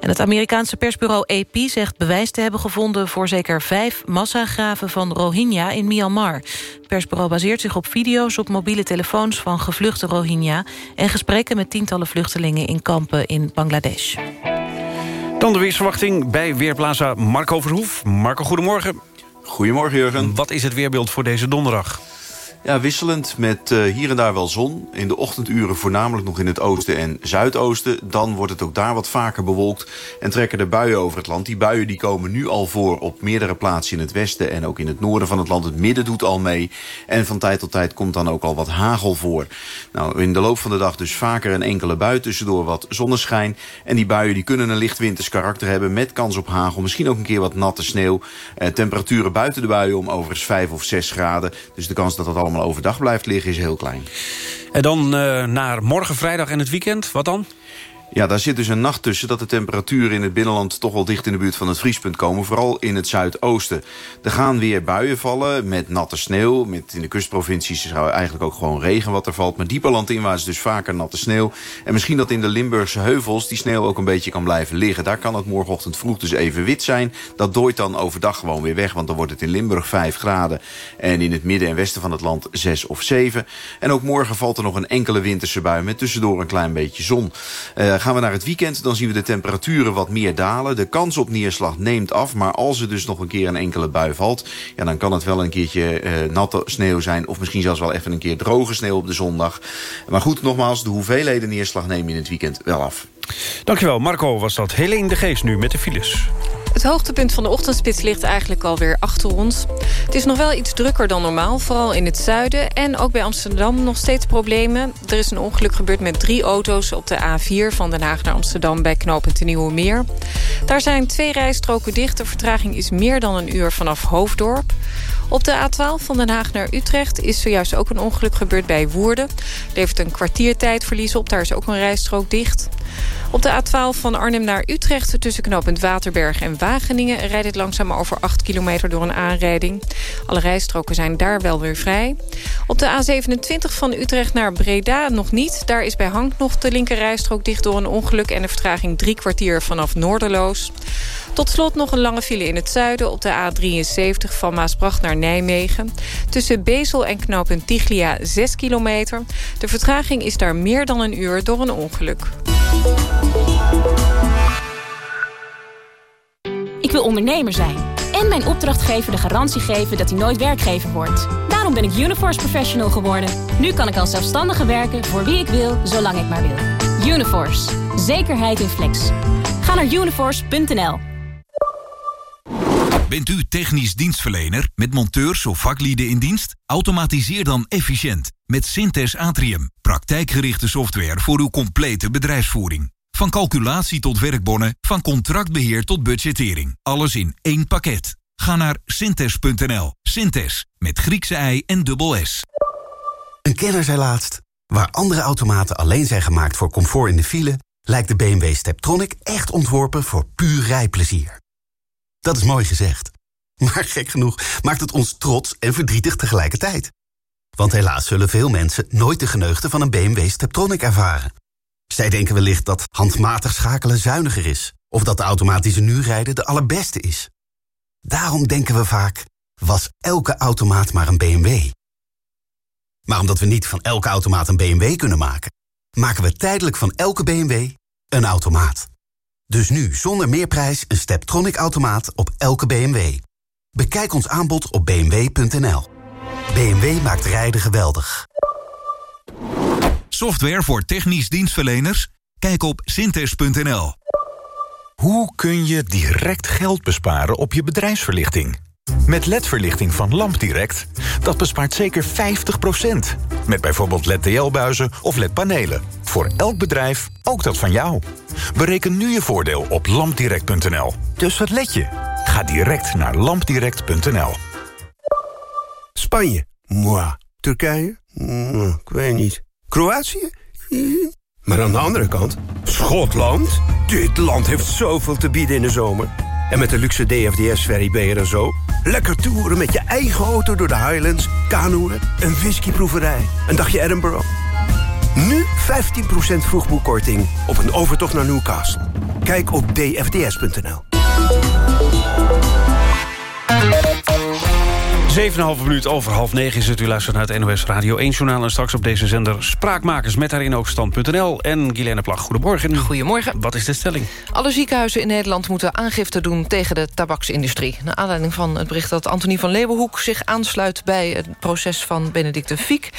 En het Amerikaanse persbureau AP zegt bewijs te hebben gevonden... voor zeker vijf massagraven van Rohingya in Myanmar. Het persbureau baseert zich op video's op mobiele telefoons... van gevluchte Rohingya... en gesprekken met tientallen vluchtelingen in kampen in Bangladesh. Dan de weersverwachting bij Weerplaza Marco Verhoef. Marco, goedemorgen. Goedemorgen, Jurgen. Wat is het weerbeeld voor deze donderdag? Ja, wisselend met uh, hier en daar wel zon. In de ochtenduren voornamelijk nog in het oosten en zuidoosten. Dan wordt het ook daar wat vaker bewolkt en trekken er buien over het land. Die buien die komen nu al voor op meerdere plaatsen in het westen... en ook in het noorden van het land. Het midden doet al mee. En van tijd tot tijd komt dan ook al wat hagel voor. Nou, in de loop van de dag dus vaker een enkele bui tussendoor wat zonneschijn. En die buien die kunnen een licht winters karakter hebben... met kans op hagel, misschien ook een keer wat natte sneeuw. Eh, temperaturen buiten de buien om overigens 5 of 6 graden. Dus de kans dat dat allemaal overdag blijft liggen is heel klein. En dan uh, naar morgen, vrijdag en het weekend. Wat dan? Ja, daar zit dus een nacht tussen dat de temperaturen in het binnenland... toch wel dicht in de buurt van het vriespunt komen. Vooral in het zuidoosten. Er gaan weer buien vallen met natte sneeuw. Met in de kustprovincies zou eigenlijk ook gewoon regen wat er valt. Maar dieper landinwaarts dus vaker natte sneeuw. En misschien dat in de Limburgse heuvels die sneeuw ook een beetje kan blijven liggen. Daar kan het morgenochtend vroeg dus even wit zijn. Dat dooit dan overdag gewoon weer weg. Want dan wordt het in Limburg 5 graden. En in het midden en westen van het land 6 of 7. En ook morgen valt er nog een enkele winterse bui... met tussendoor een klein beetje zon. Uh, gaan we naar het weekend, dan zien we de temperaturen wat meer dalen. De kans op neerslag neemt af, maar als er dus nog een keer een enkele bui valt... Ja, dan kan het wel een keertje uh, natte sneeuw zijn... of misschien zelfs wel even een keer droge sneeuw op de zondag. Maar goed, nogmaals, de hoeveelheden neerslag nemen in het weekend wel af. Dankjewel, Marco was dat. Helene de Geest nu met de files. Het hoogtepunt van de ochtendspits ligt eigenlijk alweer achter ons. Het is nog wel iets drukker dan normaal, vooral in het zuiden. En ook bij Amsterdam nog steeds problemen. Er is een ongeluk gebeurd met drie auto's op de A4... van Den Haag naar Amsterdam bij knooppunt de Nieuwe Meer. Daar zijn twee rijstroken dicht. De vertraging is meer dan een uur vanaf Hoofddorp. Op de A12 van Den Haag naar Utrecht is zojuist ook een ongeluk gebeurd bij Woerden. Levert een kwartiertijdverlies op, daar is ook een rijstrook dicht. Op de A12 van Arnhem naar Utrecht tussen knooppunt Waterberg en Wageningen... rijdt het langzaam over 8 kilometer door een aanrijding. Alle rijstroken zijn daar wel weer vrij. Op de A27 van Utrecht naar Breda nog niet. Daar is bij Hank nog de linker rijstrook dicht door een ongeluk... en de vertraging drie kwartier vanaf Noorderloos. Tot slot nog een lange file in het zuiden op de A73 van Maasbracht naar Nijmegen. Tussen Bezel en knooppunt Tiglia 6 kilometer. De vertraging is daar meer dan een uur door een ongeluk. Ik wil ondernemer zijn en mijn opdrachtgever de garantie geven dat hij nooit werkgever wordt. Daarom ben ik Uniforce Professional geworden. Nu kan ik als zelfstandige werken voor wie ik wil, zolang ik maar wil. Uniforce, zekerheid in flex. Ga naar uniforce.nl. Bent u technisch dienstverlener met monteurs of vaklieden in dienst? Automatiseer dan efficiënt met Synthes Atrium. Praktijkgerichte software voor uw complete bedrijfsvoering. Van calculatie tot werkbonnen, van contractbeheer tot budgettering. Alles in één pakket. Ga naar synthes.nl. Synthes, met Griekse ei en dubbel S. Een kenner zei laatst... waar andere automaten alleen zijn gemaakt voor comfort in de file... lijkt de BMW Steptronic echt ontworpen voor puur rijplezier. Dat is mooi gezegd. [laughs] Maar gek genoeg maakt het ons trots en verdrietig tegelijkertijd. Want helaas zullen veel mensen nooit de geneugde van een BMW Steptronic ervaren. Zij denken wellicht dat handmatig schakelen zuiniger is... of dat de automatische nu rijden de allerbeste is. Daarom denken we vaak, was elke automaat maar een BMW? Maar omdat we niet van elke automaat een BMW kunnen maken... maken we tijdelijk van elke BMW een automaat. Dus nu zonder meerprijs een Steptronic-automaat op elke BMW. Bekijk ons aanbod op bmw.nl. BMW maakt rijden geweldig. Software voor technisch dienstverleners? Kijk op synthes.nl. Hoe kun je direct geld besparen op je bedrijfsverlichting? Met LED-verlichting van LampDirect, dat bespaart zeker 50%. Met bijvoorbeeld LED-TL-buizen of LED-panelen. Voor elk bedrijf, ook dat van jou. Bereken nu je voordeel op lampdirect.nl. Dus wat let je? Ga direct naar lampdirect.nl. Spanje? Moi. Turkije? Ik weet niet. Kroatië? Maar aan de andere kant, Schotland? Dit land heeft zoveel te bieden in de zomer. En met de luxe DFDS-ferry ben je er zo. Lekker toeren met je eigen auto door de Highlands, kanoeën, een whiskyproeverij, een dagje Edinburgh. Nu 15% vroegboekkorting op een overtocht naar Newcastle. Kijk op dfds.nl. 7,5 minuut over half negen is het. U luistert naar het NOS Radio 1 journaal. En straks op deze zender Spraakmakers met daarin ook stand.nl. En Guilaine Plag, goedemorgen. Goedemorgen. Wat is de stelling? Alle ziekenhuizen in Nederland moeten aangifte doen tegen de tabaksindustrie. Naar aanleiding van het bericht dat Antonie van Leeuwenhoek zich aansluit... bij het proces van Benedicte Fiek.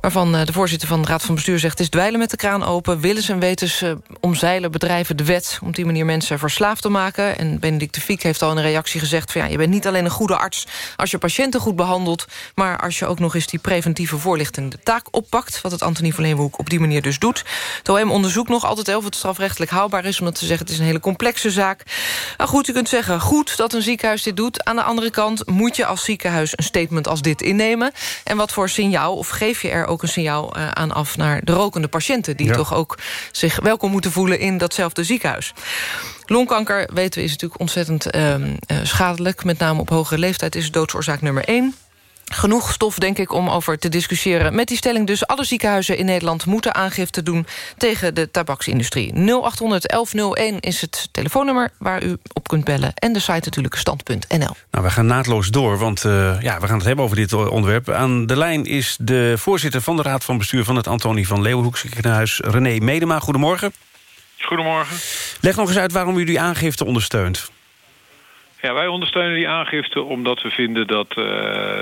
Waarvan eh, de voorzitter van de Raad van Bestuur zegt... het is dweilen met de kraan open. Willens en wetens uh, omzeilen bedrijven de wet... om op die manier mensen verslaafd te maken. En Benedicte Fiek heeft al in een reactie gezegd... Van, ja, je bent niet alleen een goede arts als je patiënten goed behandelt... maar als je ook nog eens die preventieve voorlichtende taak oppakt... wat het Antonie van Leeuwenhoek op die manier dus doet. Het OM onderzoekt nog altijd of het strafrechtelijk haalbaar is... omdat te zeggen het is een hele complexe zaak. Nou goed, u kunt zeggen goed dat een ziekenhuis dit doet. Aan de andere kant moet je als ziekenhuis een statement als dit innemen. En wat voor signaal, of geef je er ook een signaal uh, aan af... naar de rokende patiënten... die ja. toch ook zich welkom moeten voelen in datzelfde ziekenhuis. Longkanker, weten we, is natuurlijk ontzettend uh, uh, schadelijk. Met name op hogere leeftijd is doodsoorzaak nummer 1. Genoeg stof, denk ik, om over te discussiëren. Met die stelling dus, alle ziekenhuizen in Nederland... moeten aangifte doen tegen de tabaksindustrie. 0800 1101 is het telefoonnummer waar u op kunt bellen. En de site natuurlijk stand.nl. Nou, we gaan naadloos door, want uh, ja, we gaan het hebben over dit onderwerp. Aan de lijn is de voorzitter van de Raad van Bestuur... van het Antonie van Leeuwenhoek ziekenhuis, René Medema. Goedemorgen. Goedemorgen. Leg nog eens uit waarom u die aangifte ondersteunt. Ja, wij ondersteunen die aangifte omdat we vinden dat uh,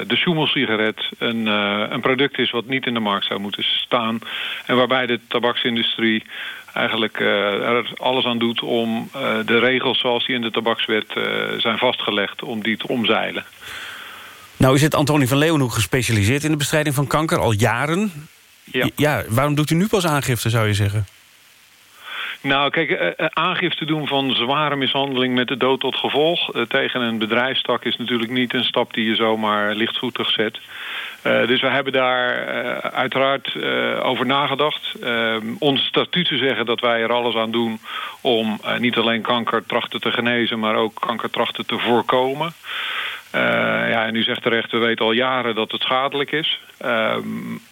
de Schummel-sigaret een, uh, een product is wat niet in de markt zou moeten staan. En waarbij de tabaksindustrie eigenlijk uh, er alles aan doet om de regels zoals die in de tabakswet zijn vastgelegd, om die te omzeilen. Nou is het Antonie van Leeuwenhoek gespecialiseerd in de bestrijding van kanker al jaren. Ja. ja waarom doet u nu pas aangifte, zou je zeggen? Nou, kijk, uh, aangifte doen van zware mishandeling met de dood tot gevolg... Uh, tegen een bedrijfstak is natuurlijk niet een stap die je zomaar lichtvoetig zet. Dus we hebben daar uiteraard over nagedacht. Onze statuten zeggen dat wij er alles aan doen... om niet alleen kanker trachten te genezen... maar ook kanker trachten te voorkomen. Uh, ja, en u zegt terecht, we weten al jaren dat het schadelijk is. Uh,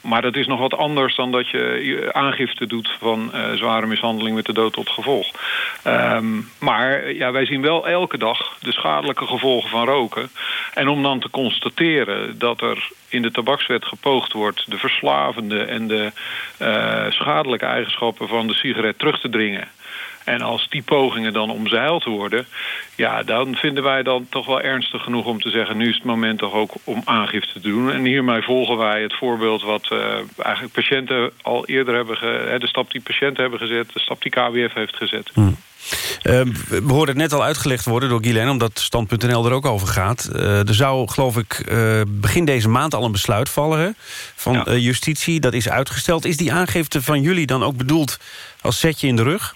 maar dat is nog wat anders dan dat je aangifte doet van uh, zware mishandeling met de dood tot gevolg. Um, maar ja, wij zien wel elke dag de schadelijke gevolgen van roken. En om dan te constateren dat er in de tabakswet gepoogd wordt... de verslavende en de uh, schadelijke eigenschappen van de sigaret terug te dringen... En als die pogingen dan omzeild worden... ja, dan vinden wij dan toch wel ernstig genoeg om te zeggen... nu is het moment toch ook om aangifte te doen. En hiermee volgen wij het voorbeeld wat uh, eigenlijk patiënten al eerder hebben... Ge, de stap die patiënten hebben gezet, de stap die KWF heeft gezet. Hmm. Uh, we hoorden het net al uitgelegd worden door Guylaine... omdat Stand.nl er ook over gaat. Uh, er zou, geloof ik, uh, begin deze maand al een besluit vallen hè, van ja. justitie. Dat is uitgesteld. Is die aangifte van jullie dan ook bedoeld als zetje in de rug?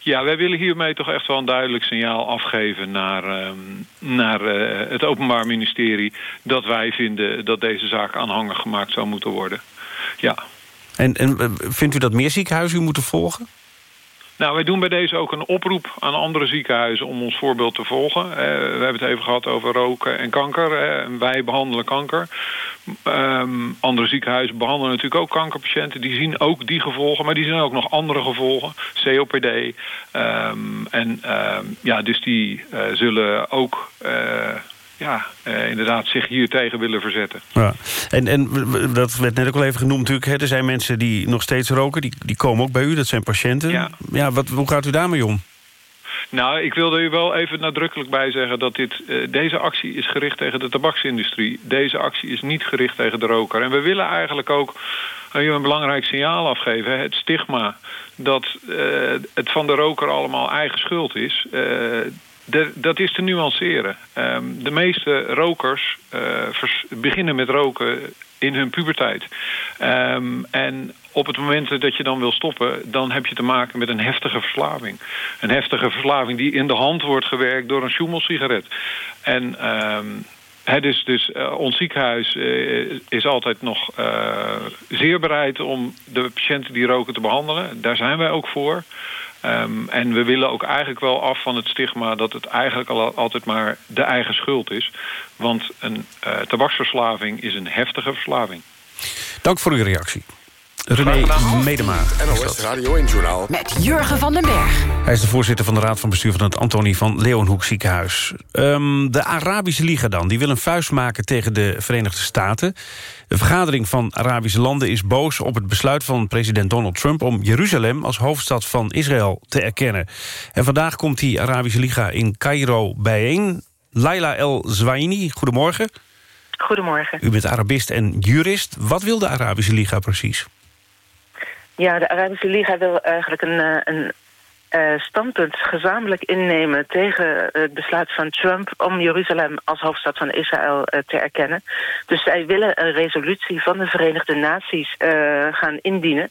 Ja, wij willen hiermee toch echt wel een duidelijk signaal afgeven naar, uh, naar uh, het Openbaar Ministerie... dat wij vinden dat deze zaak aanhangig gemaakt zou moeten worden. Ja. En, en vindt u dat meer ziekenhuizen u moeten volgen? Nou, wij doen bij deze ook een oproep aan andere ziekenhuizen om ons voorbeeld te volgen. Uh, we hebben het even gehad over roken en kanker. Wij behandelen kanker. Um, andere ziekenhuizen behandelen natuurlijk ook kankerpatiënten. Die zien ook die gevolgen, maar die zien ook nog andere gevolgen. COPD. Um, en um, ja, dus die uh, zullen ook ja, uh, inderdaad zich hier tegen willen verzetten. Ja. En, en dat werd net ook al even genoemd natuurlijk. Hè, er zijn mensen die nog steeds roken. Die, die komen ook bij u, dat zijn patiënten. Ja. Ja, wat, hoe gaat u daarmee om? Nou, ik wilde u wel even nadrukkelijk bij zeggen... dat dit, uh, deze actie is gericht tegen de tabaksindustrie. Deze actie is niet gericht tegen de roker. En we willen eigenlijk ook uh, een belangrijk signaal afgeven. Hè, het stigma dat uh, het van de roker allemaal eigen schuld is... Dat is te nuanceren. Um, de meeste rokers vers, beginnen met roken in hun puberteit. Um, en op het moment dat je dan wil stoppen... dan heb je te maken met een heftige verslaving. Een heftige verslaving die in de hand wordt gewerkt door een Schummel-sigaret. En... Um, He, dus dus ons ziekenhuis uh, is altijd nog zeer bereid om de patiënten die roken te behandelen. Daar zijn wij ook voor. Um, en we willen ook eigenlijk wel af van het stigma... dat het eigenlijk al, altijd maar de eigen schuld is. Want een uh, tabaksverslaving is een heftige verslaving. Dank voor uw reactie. René Medema. NOS Radio 1 Journaal. Met Jurgen van den Berg. Hij is de voorzitter van de Raad van Bestuur van het Antonie van Leeuwenhoek ziekenhuis. Um, de Arabische Liga dan, die wil een vuist maken tegen de Verenigde Staten. De vergadering van Arabische landen is boos op het besluit van president Donald Trump... om Jeruzalem als hoofdstad van Israël te erkennen. En vandaag komt die Arabische Liga in Cairo bijeen. Laila El Zwaini, goedemorgen. Goedemorgen. U bent Arabist en jurist. Wat wil de Arabische Liga precies? Ja, de Arabische Liga wil eigenlijk een, een uh, standpunt gezamenlijk innemen tegen het besluit van Trump om Jeruzalem als hoofdstad van Israël te erkennen. Dus zij willen een resolutie van de Verenigde Naties gaan indienen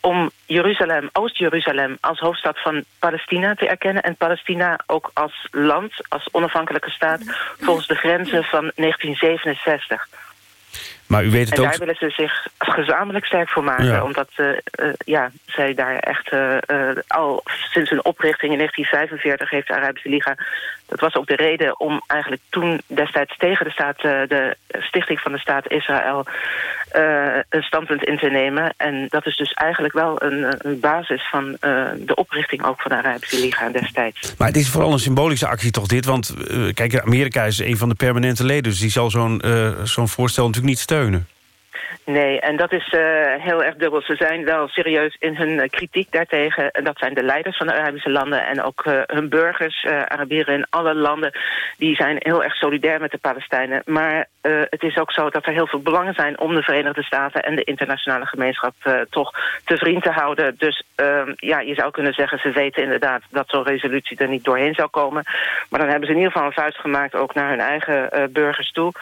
om Jeruzalem, Oost-Jeruzalem als hoofdstad van Palestina te erkennen... en Palestina ook als land, als onafhankelijke staat... volgens de grenzen van 1967. Maar u weet het en ook... daar willen ze zich gezamenlijk sterk voor maken. Ja. Omdat uh, uh, ja, zij daar echt uh, al sinds hun oprichting in 1945 heeft de Arabische Liga... dat was ook de reden om eigenlijk toen destijds tegen de, staat, de stichting van de staat Israël... een standpunt in te nemen. En dat is dus eigenlijk wel een, een basis van de oprichting ook van de Arabische Liga destijds. Maar het is vooral een symbolische actie toch dit? Want kijk, Amerika is een van de permanente leden... dus die zal zo'n zo'n voorstel natuurlijk niet steunen. Nee, en dat is uh, heel erg dubbel. Ze zijn wel serieus in hun uh, kritiek daartegen. En dat zijn de leiders van de Arabische landen en ook uh, hun burgers, Arabieren in alle landen. Die zijn heel erg solidair met de Palestijnen. Maar het is ook zo dat er heel veel belangen zijn om de Verenigde Staten en de internationale gemeenschap toch te vriend te houden. Dus ehm, ja, je zou kunnen zeggen, ze weten inderdaad dat zo'n resolutie er niet doorheen zou komen. Maar dan hebben ze in ieder geval een vuist gemaakt ook naar hun eigen burgers toe.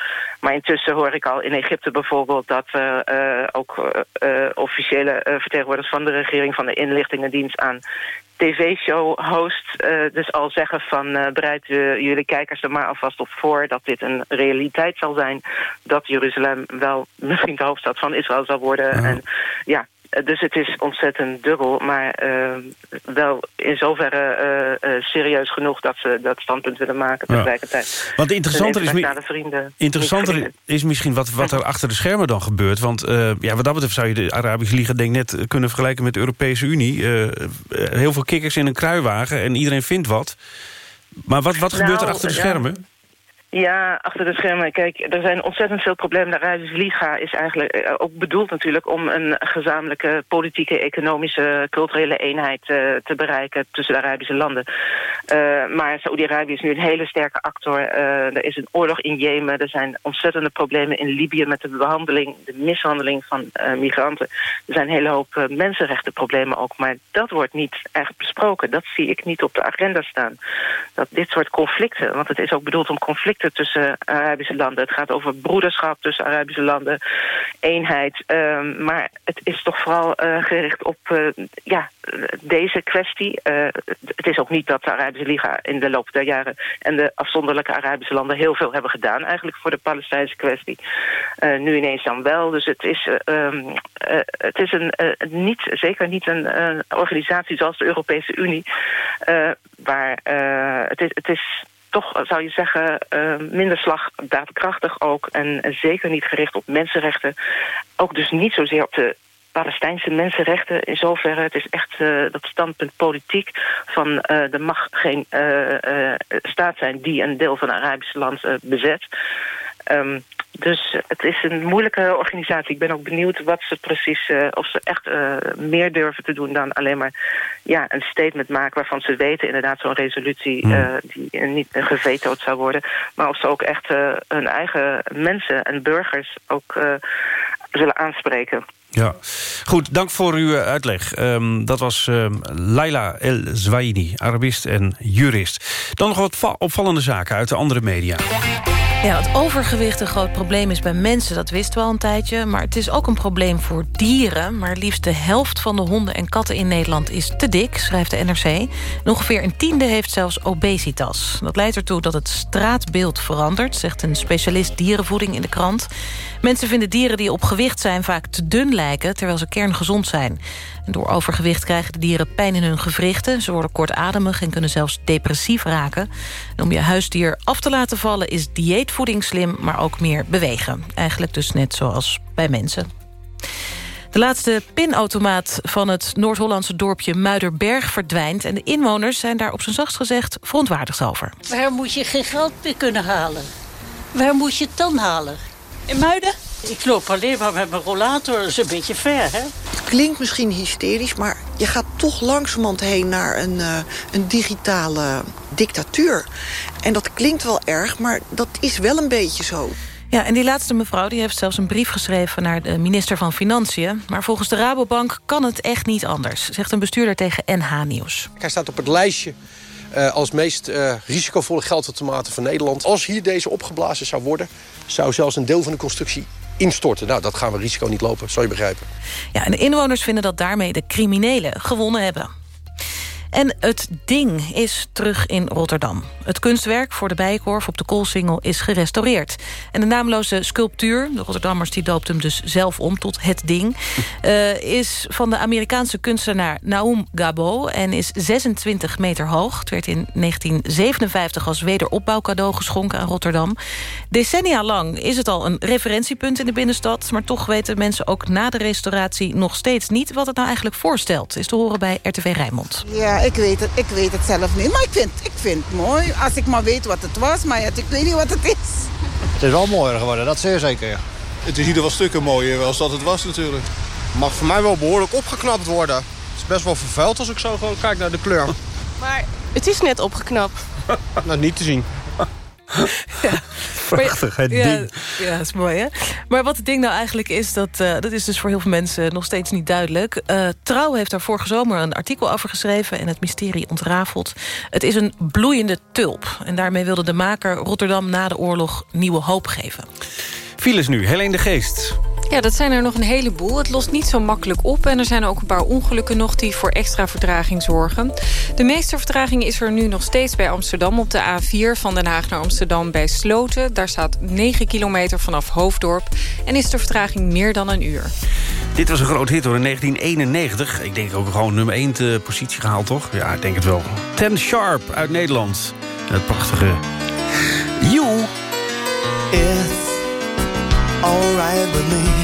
Maar intussen hoor ik al in Egypte bijvoorbeeld dat uh, ook uh, officiële vertegenwoordigers van de regering... van de inlichtingendienst aan tv-show host dus al zeggen van bereid jullie kijkers er maar alvast op voor dat dit een realiteit zal zijn. Dat Jeruzalem wel misschien de hoofdstad van Israël zal worden. En ja, dus het is ontzettend dubbel, maar uh, wel in zoverre uh, uh, serieus genoeg dat ze dat standpunt willen maken tegelijkertijd. Want interessanter, is, interessanter is misschien wat, wat er achter de schermen dan gebeurt. Want ja, wat dat betreft zou je de Arabische Liga denk net kunnen vergelijken met de Europese Unie. heel veel kikkers in een kruiwagen en iedereen vindt wat. Maar wat, wat gebeurt er Nou, achter de ja. schermen? Ja, achter de schermen. Kijk, er zijn ontzettend veel problemen. De Arabische Liga is eigenlijk eh, ook bedoeld natuurlijk... om een gezamenlijke politieke, economische, culturele eenheid eh, te bereiken... tussen de Arabische landen. Eh, maar Saoedi-Arabië is nu een hele sterke actor. Er is een oorlog in Jemen. Er zijn ontzettende problemen in Libië... met de behandeling, de mishandeling van migranten. Er zijn een hele hoop mensenrechtenproblemen ook. Maar dat wordt niet echt besproken. Dat zie ik niet op de agenda staan. Dat dit soort conflicten... want het is ook bedoeld om conflicten tussen Arabische landen. Het gaat over broederschap tussen Arabische landen, eenheid. Ehm, maar het is toch vooral eh, gericht op eh, ja, deze kwestie. Eh, het is ook niet dat de Arabische Liga in de loop der jaren... en de afzonderlijke Arabische landen heel veel hebben gedaan... eigenlijk voor de Palestijnse kwestie. Nu ineens dan wel. Dus het is, eh, ehm, eh, het is een, niet, zeker niet een organisatie zoals de Europese Unie... waar het is... Het is toch, zou je zeggen, eh, minder slag daadkrachtig ook. En zeker niet gericht op mensenrechten. Ook dus niet zozeer op de Palestijnse mensenrechten in zoverre. Het is echt eh, dat standpunt politiek van eh er mag geen staat zijn die een deel van het Arabische land bezet. Ehm, dus het is een moeilijke organisatie. Ik ben ook benieuwd wat ze precies, eh, of ze echt eh, meer durven te doen dan alleen maar ja, een statement maken waarvan ze weten inderdaad zo'n resolutie eh, die niet gevetood zou worden. Maar of ze ook echt hun eigen mensen en burgers ook zullen aanspreken. Ja, goed, dank voor uw uitleg. Ehm, dat was ehm, Laila El Zwaini, Arabist en jurist. Dan nog wat va- opvallende zaken uit de andere media. Ja, dat overgewicht een groot probleem is bij mensen, dat wisten we al een tijdje. Maar het is ook een probleem voor dieren. Maar liefst de helft van de honden en katten in Nederland is te dik, schrijft de NRC. Ongeveer een tiende heeft zelfs obesitas. Dat leidt ertoe dat het straatbeeld verandert, zegt een specialist dierenvoeding in de krant. Mensen vinden dieren die op gewicht zijn vaak te dun lijken, terwijl ze kerngezond zijn. En door overgewicht krijgen de dieren pijn in hun gewrichten. Ze worden kortademig en kunnen zelfs depressief raken. En om je huisdier af te laten vallen is dieetvoeding slim... maar ook meer bewegen. Eigenlijk dus net zoals bij mensen. De laatste pinautomaat van het Noord-Hollandse dorpje Muiderberg verdwijnt... en de inwoners zijn daar op zijn zachtst gezegd verontwaardigd over. Waar moet je geen geld meer kunnen halen? Waar moet je het dan halen? In Muiden? Ik loop alleen maar met mijn rollator, dat is een beetje ver, hè? Het klinkt misschien hysterisch, maar je gaat toch langzamerhand heen naar een, eh, een digitale dictatuur. En dat klinkt wel erg, maar dat is wel een beetje zo. Ja, en die laatste mevrouw die heeft zelfs een brief geschreven... naar de minister van Financiën. Maar volgens de Rabobank kan het echt niet anders... zegt een bestuurder tegen NH Nieuws. Hij staat op het lijstje eh, als meest eh, risicovolle geldautomaten van Nederland. Als hier deze opgeblazen zou worden, zou zelfs een deel van de constructie instorten. Nou, dat gaan we risico niet lopen, zal je begrijpen. Ja, en de inwoners vinden dat daarmee de criminelen gewonnen hebben. En het ding is terug in Rotterdam. Het kunstwerk voor de Bijenkorf op de Koolsingel is gerestaureerd. En de naamloze sculptuur, de Rotterdammers die doopt hem dus zelf om tot het ding... [laughs] eh, is van de Amerikaanse kunstenaar Naum Gabo en is 26 meter hoog. Het werd in 1957 als wederopbouwcadeau geschonken aan Rotterdam. Decennia lang is het al een referentiepunt in de binnenstad... maar toch weten mensen ook na de restauratie nog steeds niet... wat het nou eigenlijk voorstelt, is te horen bij RTV Rijnmond. Ja, ik weet het. Ik weet het zelf niet. Maar ik vind, ik vind het mooi. Als ik maar weet wat het was. Maar ja, ik weet niet wat het is. Het is wel mooier geworden, dat zeer zeker. ja. Het is in ieder geval stukken mooier als dat het was natuurlijk. Mag voor mij wel behoorlijk opgeknapt worden. Het is best wel vervuild als ik zo gewoon kijk naar de kleur. Maar het is net opgeknapt. [laughs] nou, niet te zien. [laughs] Prachtig, het ja, ding. Ja, dat is mooi, hè? Maar wat het ding nou eigenlijk is... dat, eh, dat is dus voor heel veel mensen nog steeds niet duidelijk. Eh, Trouw heeft daar vorige zomer een artikel over geschreven... en het mysterie ontrafeld. Het is een bloeiende tulp. En daarmee wilde de maker Rotterdam na de oorlog nieuwe hoop geven. Files nu, Helene de Geest. Ja, dat zijn er nog een heleboel. Het lost niet zo makkelijk op. En er zijn ook een paar ongelukken nog die voor extra vertraging zorgen. De meeste vertraging is er nu nog steeds bij Amsterdam... op de A4 van Den Haag naar Amsterdam bij Sloten. Daar staat 9 kilometer vanaf Hoofddorp. En is de vertraging meer dan een uur. Dit was een groot hit hoor, in 1991. Ik denk ook gewoon nummer 1 te positie gehaald, toch? Ja, ik denk het wel. Ten Sharp uit Nederland. Het prachtige You. It's alright with me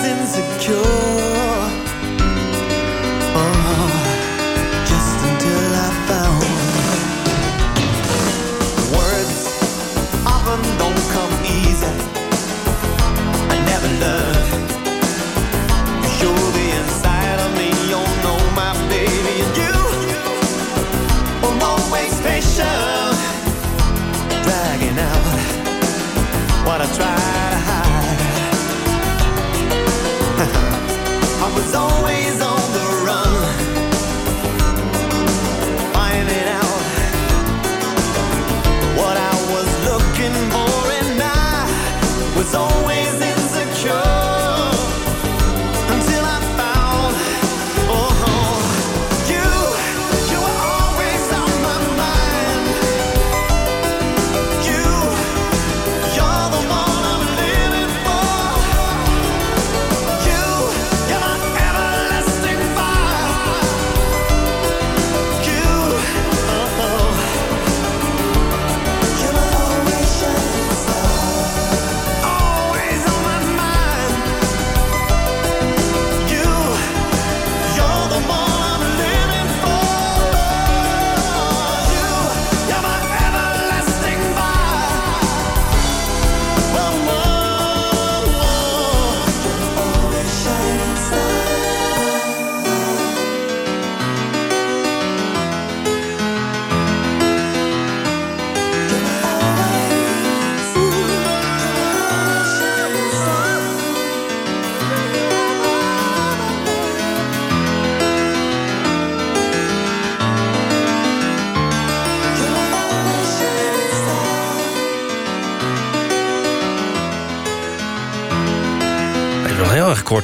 Oh, just until I found words often don't come easy. I never learned. The inside of me, you know my baby, and you always patient, dragging out what I try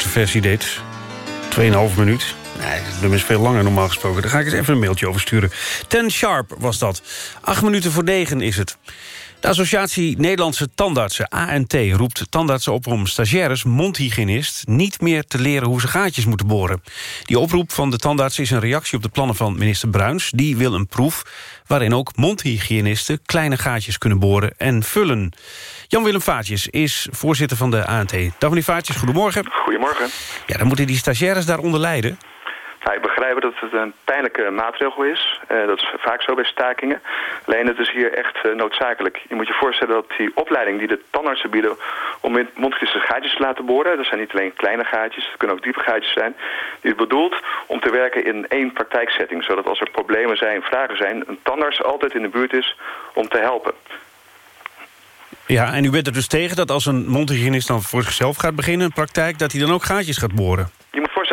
versie dit. 2,5 minuut. Nee, het nummer is veel langer normaal gesproken. Daar ga ik eens even een mailtje over sturen. Ten Sharp was dat. Acht minuten voor negen is het. De Associatie Nederlandse Tandartsen, ANT, roept tandartsen op om stagiaires, mondhygiënist, niet meer te leren hoe ze gaatjes moeten boren. Die oproep van de tandartsen is een reactie op de plannen van minister Bruins. Die wil een proef waarin ook mondhygiënisten kleine gaatjes kunnen boren en vullen. Jan-Willem Vaatjes is voorzitter van de ANT. Dag meneer Vaatjes, goedemorgen. Goedemorgen. Ja, dan moeten die stagiaires daaronder lijden. Nou, ik begrijp dat het een pijnlijke maatregel is. Eh, dat is vaak zo bij stakingen. Alleen het is hier echt eh, noodzakelijk. Je moet je voorstellen dat die opleiding die de tandartsen bieden... om in mondkisten gaatjes te laten boren... dat zijn niet alleen kleine gaatjes, het kunnen ook diepe gaatjes zijn... die is bedoeld om te werken in één praktijksetting. Zodat als er problemen zijn, vragen zijn... een tandarts altijd in de buurt is om te helpen. Ja, en u bent er dus tegen dat als een mondhygiënist dan voor zichzelf gaat beginnen... een praktijk, dat hij dan ook gaatjes gaat boren?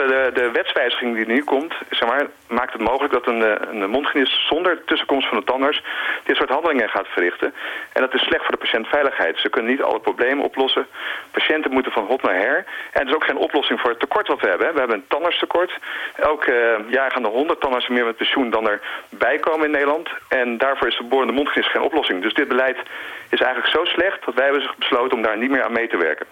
De, de wetswijziging die nu komt, zeg maar, maakt het mogelijk dat een, eh, een mondhygiënist zonder tussenkomst van de tandarts dit soort handelingen gaat verrichten. En dat is slecht voor de patiëntveiligheid. Ze kunnen niet alle problemen oplossen. Patiënten moeten van hot naar her. En het is ook geen oplossing voor het tekort wat we hebben. We hebben een tandartstekort. Elk uh, jaar gaan er 100 tandartsen meer met pensioen dan er bijkomen in Nederland. En daarvoor is de borende mondhygiënist geen oplossing. Dus dit beleid is eigenlijk zo slecht dat wij hebben besloten om daar niet meer aan mee te werken.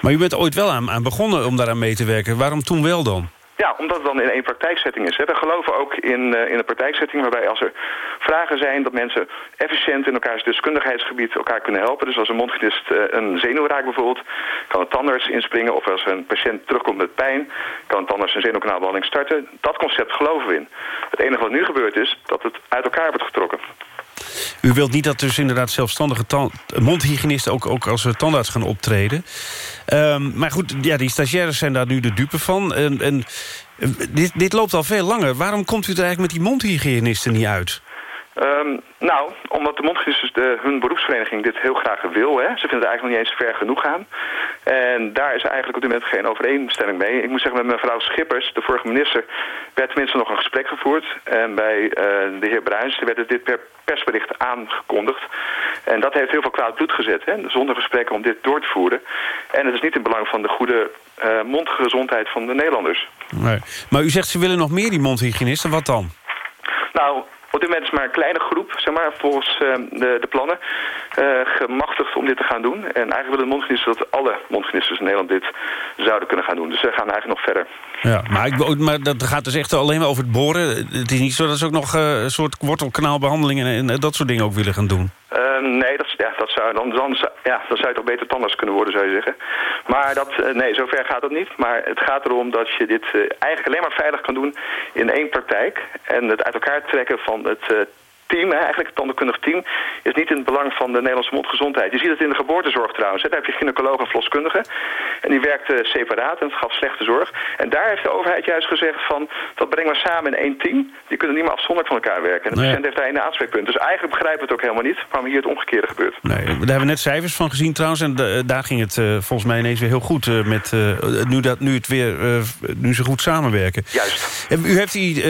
Maar u bent ooit wel aan, aan begonnen om daaraan mee te werken. Waarom toen wel dan? Ja, omdat het dan in één praktijksetting is. We geloven ook in, uh, in een praktijksetting waarbij als er vragen zijn... dat mensen efficiënt in elkaars deskundigheidsgebied elkaar kunnen helpen. Dus als een mondhygiënist uh, een zenuw raakt bijvoorbeeld... kan een tandarts inspringen. Of als een patiënt terugkomt met pijn... kan een tandarts een zenuwkanaalbehandeling starten. Dat concept geloven we in. Het enige wat nu gebeurt is dat het uit elkaar wordt getrokken. U wilt niet dat dus inderdaad zelfstandige mondhygiënisten... ook, ook als tandarts gaan optreden. Um, maar goed, ja, die stagiaires zijn daar nu de dupe van. En, en dit, dit loopt al veel langer. Waarom komt u er eigenlijk met die mondhygiënisten niet uit? Um, nou, omdat de mondhygiënisten de, hun beroepsvereniging dit heel graag wil. Hè. Ze vinden het eigenlijk nog niet eens ver genoeg gaan. En daar is eigenlijk op dit moment geen overeenstemming mee. Ik moet zeggen, met mevrouw Schippers, de vorige minister... werd tenminste nog een gesprek gevoerd. En bij uh, de heer Bruins werd dit per persbericht aangekondigd. En dat heeft heel veel kwaad bloed gezet. Hè, zonder gesprekken om dit door te voeren. En het is niet in belang van de goede uh, mondgezondheid van de Nederlanders. Nee. Maar u zegt ze willen nog meer die mondhygiënisten. Wat dan? Nou, op dit moment is maar een kleine groep, zeg maar, volgens uh, de, de, plannen, uh, gemachtigd om dit te gaan doen. En eigenlijk willen de mondhygiënisten dat alle mondhygiënisten in Nederland dit zouden kunnen gaan doen. Dus ze gaan eigenlijk nog verder. Ja, maar, ik, maar dat gaat dus echt alleen maar over het boren. Het is niet zo dat ze ook nog uh, een soort wortelkanaalbehandelingen en, en dat soort dingen ook willen gaan doen. Uh, nee, dat, dat zou, dan, ja, dan zou je toch beter tandarts kunnen worden, zou je zeggen. Maar dat, uh, nee, zover gaat dat niet. Maar het gaat erom dat je dit uh, eigenlijk alleen maar veilig kan doen in één praktijk. En het uit elkaar trekken van het team, eigenlijk het tandheelkundig team, is niet in het belang van de Nederlandse mondgezondheid. Je ziet het in de geboortezorg trouwens. Daar heb je gynaecoloog en verloskundige. En die werkten separaat en het gaf slechte zorg. En daar heeft de overheid juist gezegd van, dat brengen we samen in één team. Die kunnen niet meer afzonderlijk van elkaar werken. En de nee. patiënt heeft daar een aanspreekpunt. Dus eigenlijk begrijpen we het ook helemaal niet waarom hier het omgekeerde gebeurt. Nee, daar hebben we net cijfers van gezien trouwens. En de, daar ging het uh, volgens mij ineens weer heel goed uh, met, uh, nu, dat, nu het weer, nu ze goed samenwerken. Juist. U heeft die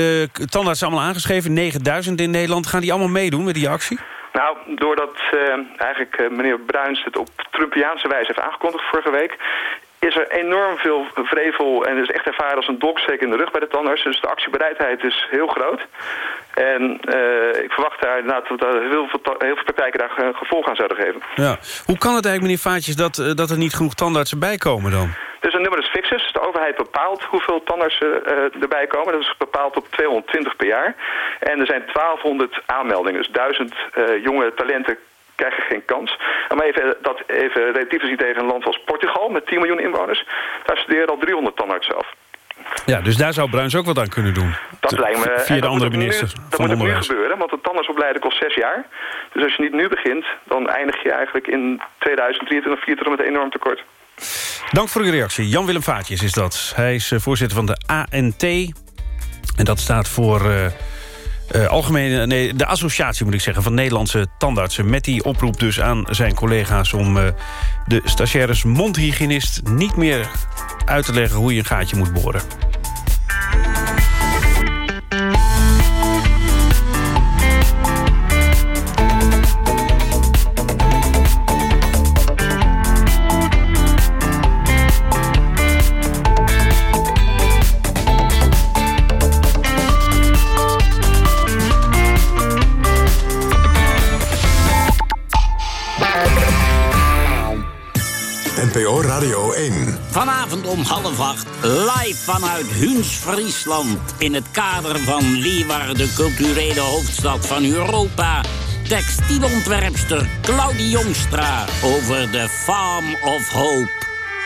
tandarts allemaal aangeschreven, 9000 in Nederland. Gaan die allemaal meedoen met die actie? Nou, doordat uh, eigenlijk uh, meneer Bruins het op Trumpiaanse wijze heeft aangekondigd vorige week is er enorm veel vrevel en is echt ervaren als een dolksteek in de rug bij de tandarts. Dus de actiebereidheid is heel groot. En uh, ik verwacht daar inderdaad dat heel veel, heel veel praktijken daar gevolg aan zouden geven. Ja. Hoe kan het eigenlijk, meneer Vaatjes, dat, uh, dat er niet genoeg tandartsen bij komen dan? Dus een nummer is fixus. De overheid bepaalt hoeveel tandartsen uh, erbij komen. Dat is bepaald op 220 per jaar. En er zijn 1200 aanmeldingen. Dus 1000 jonge talenten krijgen geen kans. Maar even, dat even relatief zien tegen een land als Portugal met 10 miljoen inwoners. Daar studeren al 300 tandartsen af. Ja, dus daar zou Bruins ook wat aan kunnen doen. Dat lijkt me... Via de andere minister nu, Dat moet het nu gebeuren, want het tandartsopleiden kost zes jaar. Dus als je niet nu begint, dan eindig je eigenlijk in 2023 of 2024 met een enorm tekort. Dank voor uw reactie. Jan-Willem Vaatjes is dat. Hij is voorzitter van de ANT. En dat staat voor... Uh, uh, algemene, nee, de associatie moet ik zeggen van Nederlandse tandartsen. Met die oproep dus aan zijn collega's om uh, de stagiaires mondhygiënist niet meer uit te leggen hoe je een gaatje moet boren. NPO Radio 1. Vanavond om half acht, live vanuit Huns, Friesland... in het kader van Leeuwarden, de culturele hoofdstad van Europa... textielontwerpster Claudie Jongstra over de Farm of Hope.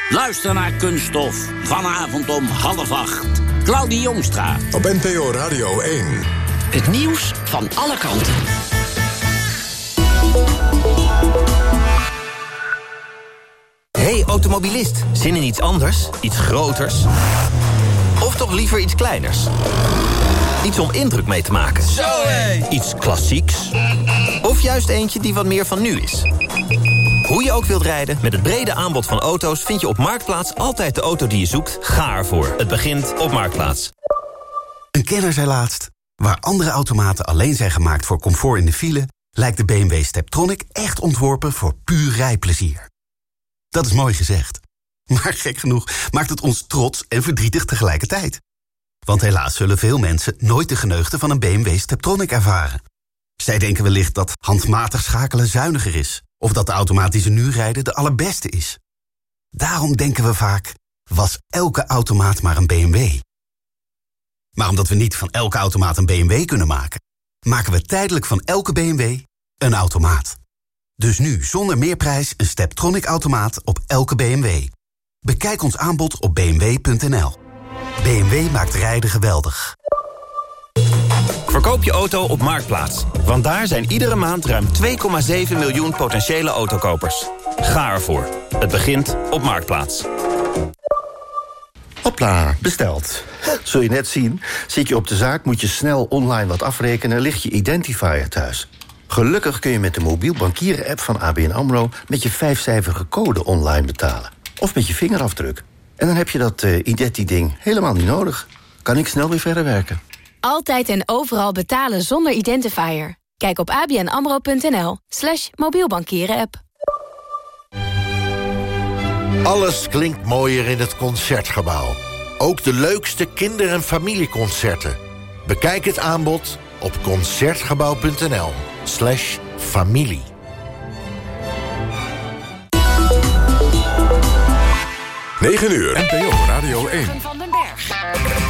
Luister naar Kunststof, vanavond om half acht. Claudie Jongstra. Op NPO Radio 1. Het nieuws van alle kanten. Hey automobilist, zin in iets anders? Iets groters? Of toch liever iets kleiners? Iets om indruk mee te maken? Zo hé! Iets klassieks? Of juist eentje die wat meer van nu is? Hoe je ook wilt rijden, met het brede aanbod van auto's... vind je op Marktplaats altijd de auto die je zoekt. Ga ervoor. Het begint op Marktplaats. Een kenner zei laatst... waar andere automaten alleen zijn gemaakt voor comfort in de file... lijkt de BMW Steptronic echt ontworpen voor puur rijplezier. Dat is mooi gezegd. [laughs] Maar gek genoeg maakt het ons trots en verdrietig tegelijkertijd. Want helaas zullen veel mensen nooit de geneugde van een BMW Steptronic ervaren. Zij denken wellicht dat handmatig schakelen zuiniger is... of dat de ze nu rijden de allerbeste is. Daarom denken we vaak, was elke automaat maar een BMW. Maar omdat we niet van elke automaat een BMW kunnen maken... maken we tijdelijk van elke BMW een automaat. Dus nu zonder meerprijs een Steptronic-automaat op elke BMW. Bekijk ons aanbod op bmw.nl. BMW maakt rijden geweldig. Verkoop je auto op Marktplaats. Want daar zijn iedere maand ruim 2,7 miljoen potentiële autokopers. Ga ervoor. Het begint op Marktplaats. Hopla, besteld. Zul je net zien, zit je op de zaak, moet je snel online wat afrekenen... ligt je identifier thuis. Gelukkig kun je met de mobiel bankieren app van ABN AMRO... met je vijfcijferige code online betalen. Of met je vingerafdruk. En dan heb je dat uh, identi-ding helemaal niet nodig. Kan ik snel weer verder werken. Altijd en overal betalen zonder identifier. Kijk op abnamro.nl slash mobielbankieren-app. Alles klinkt mooier in het Concertgebouw. Ook de leukste kinder- en familieconcerten. Bekijk het aanbod op Concertgebouw.nl slash familie. ...9 uur. NPO Radio 1. Van den Berg.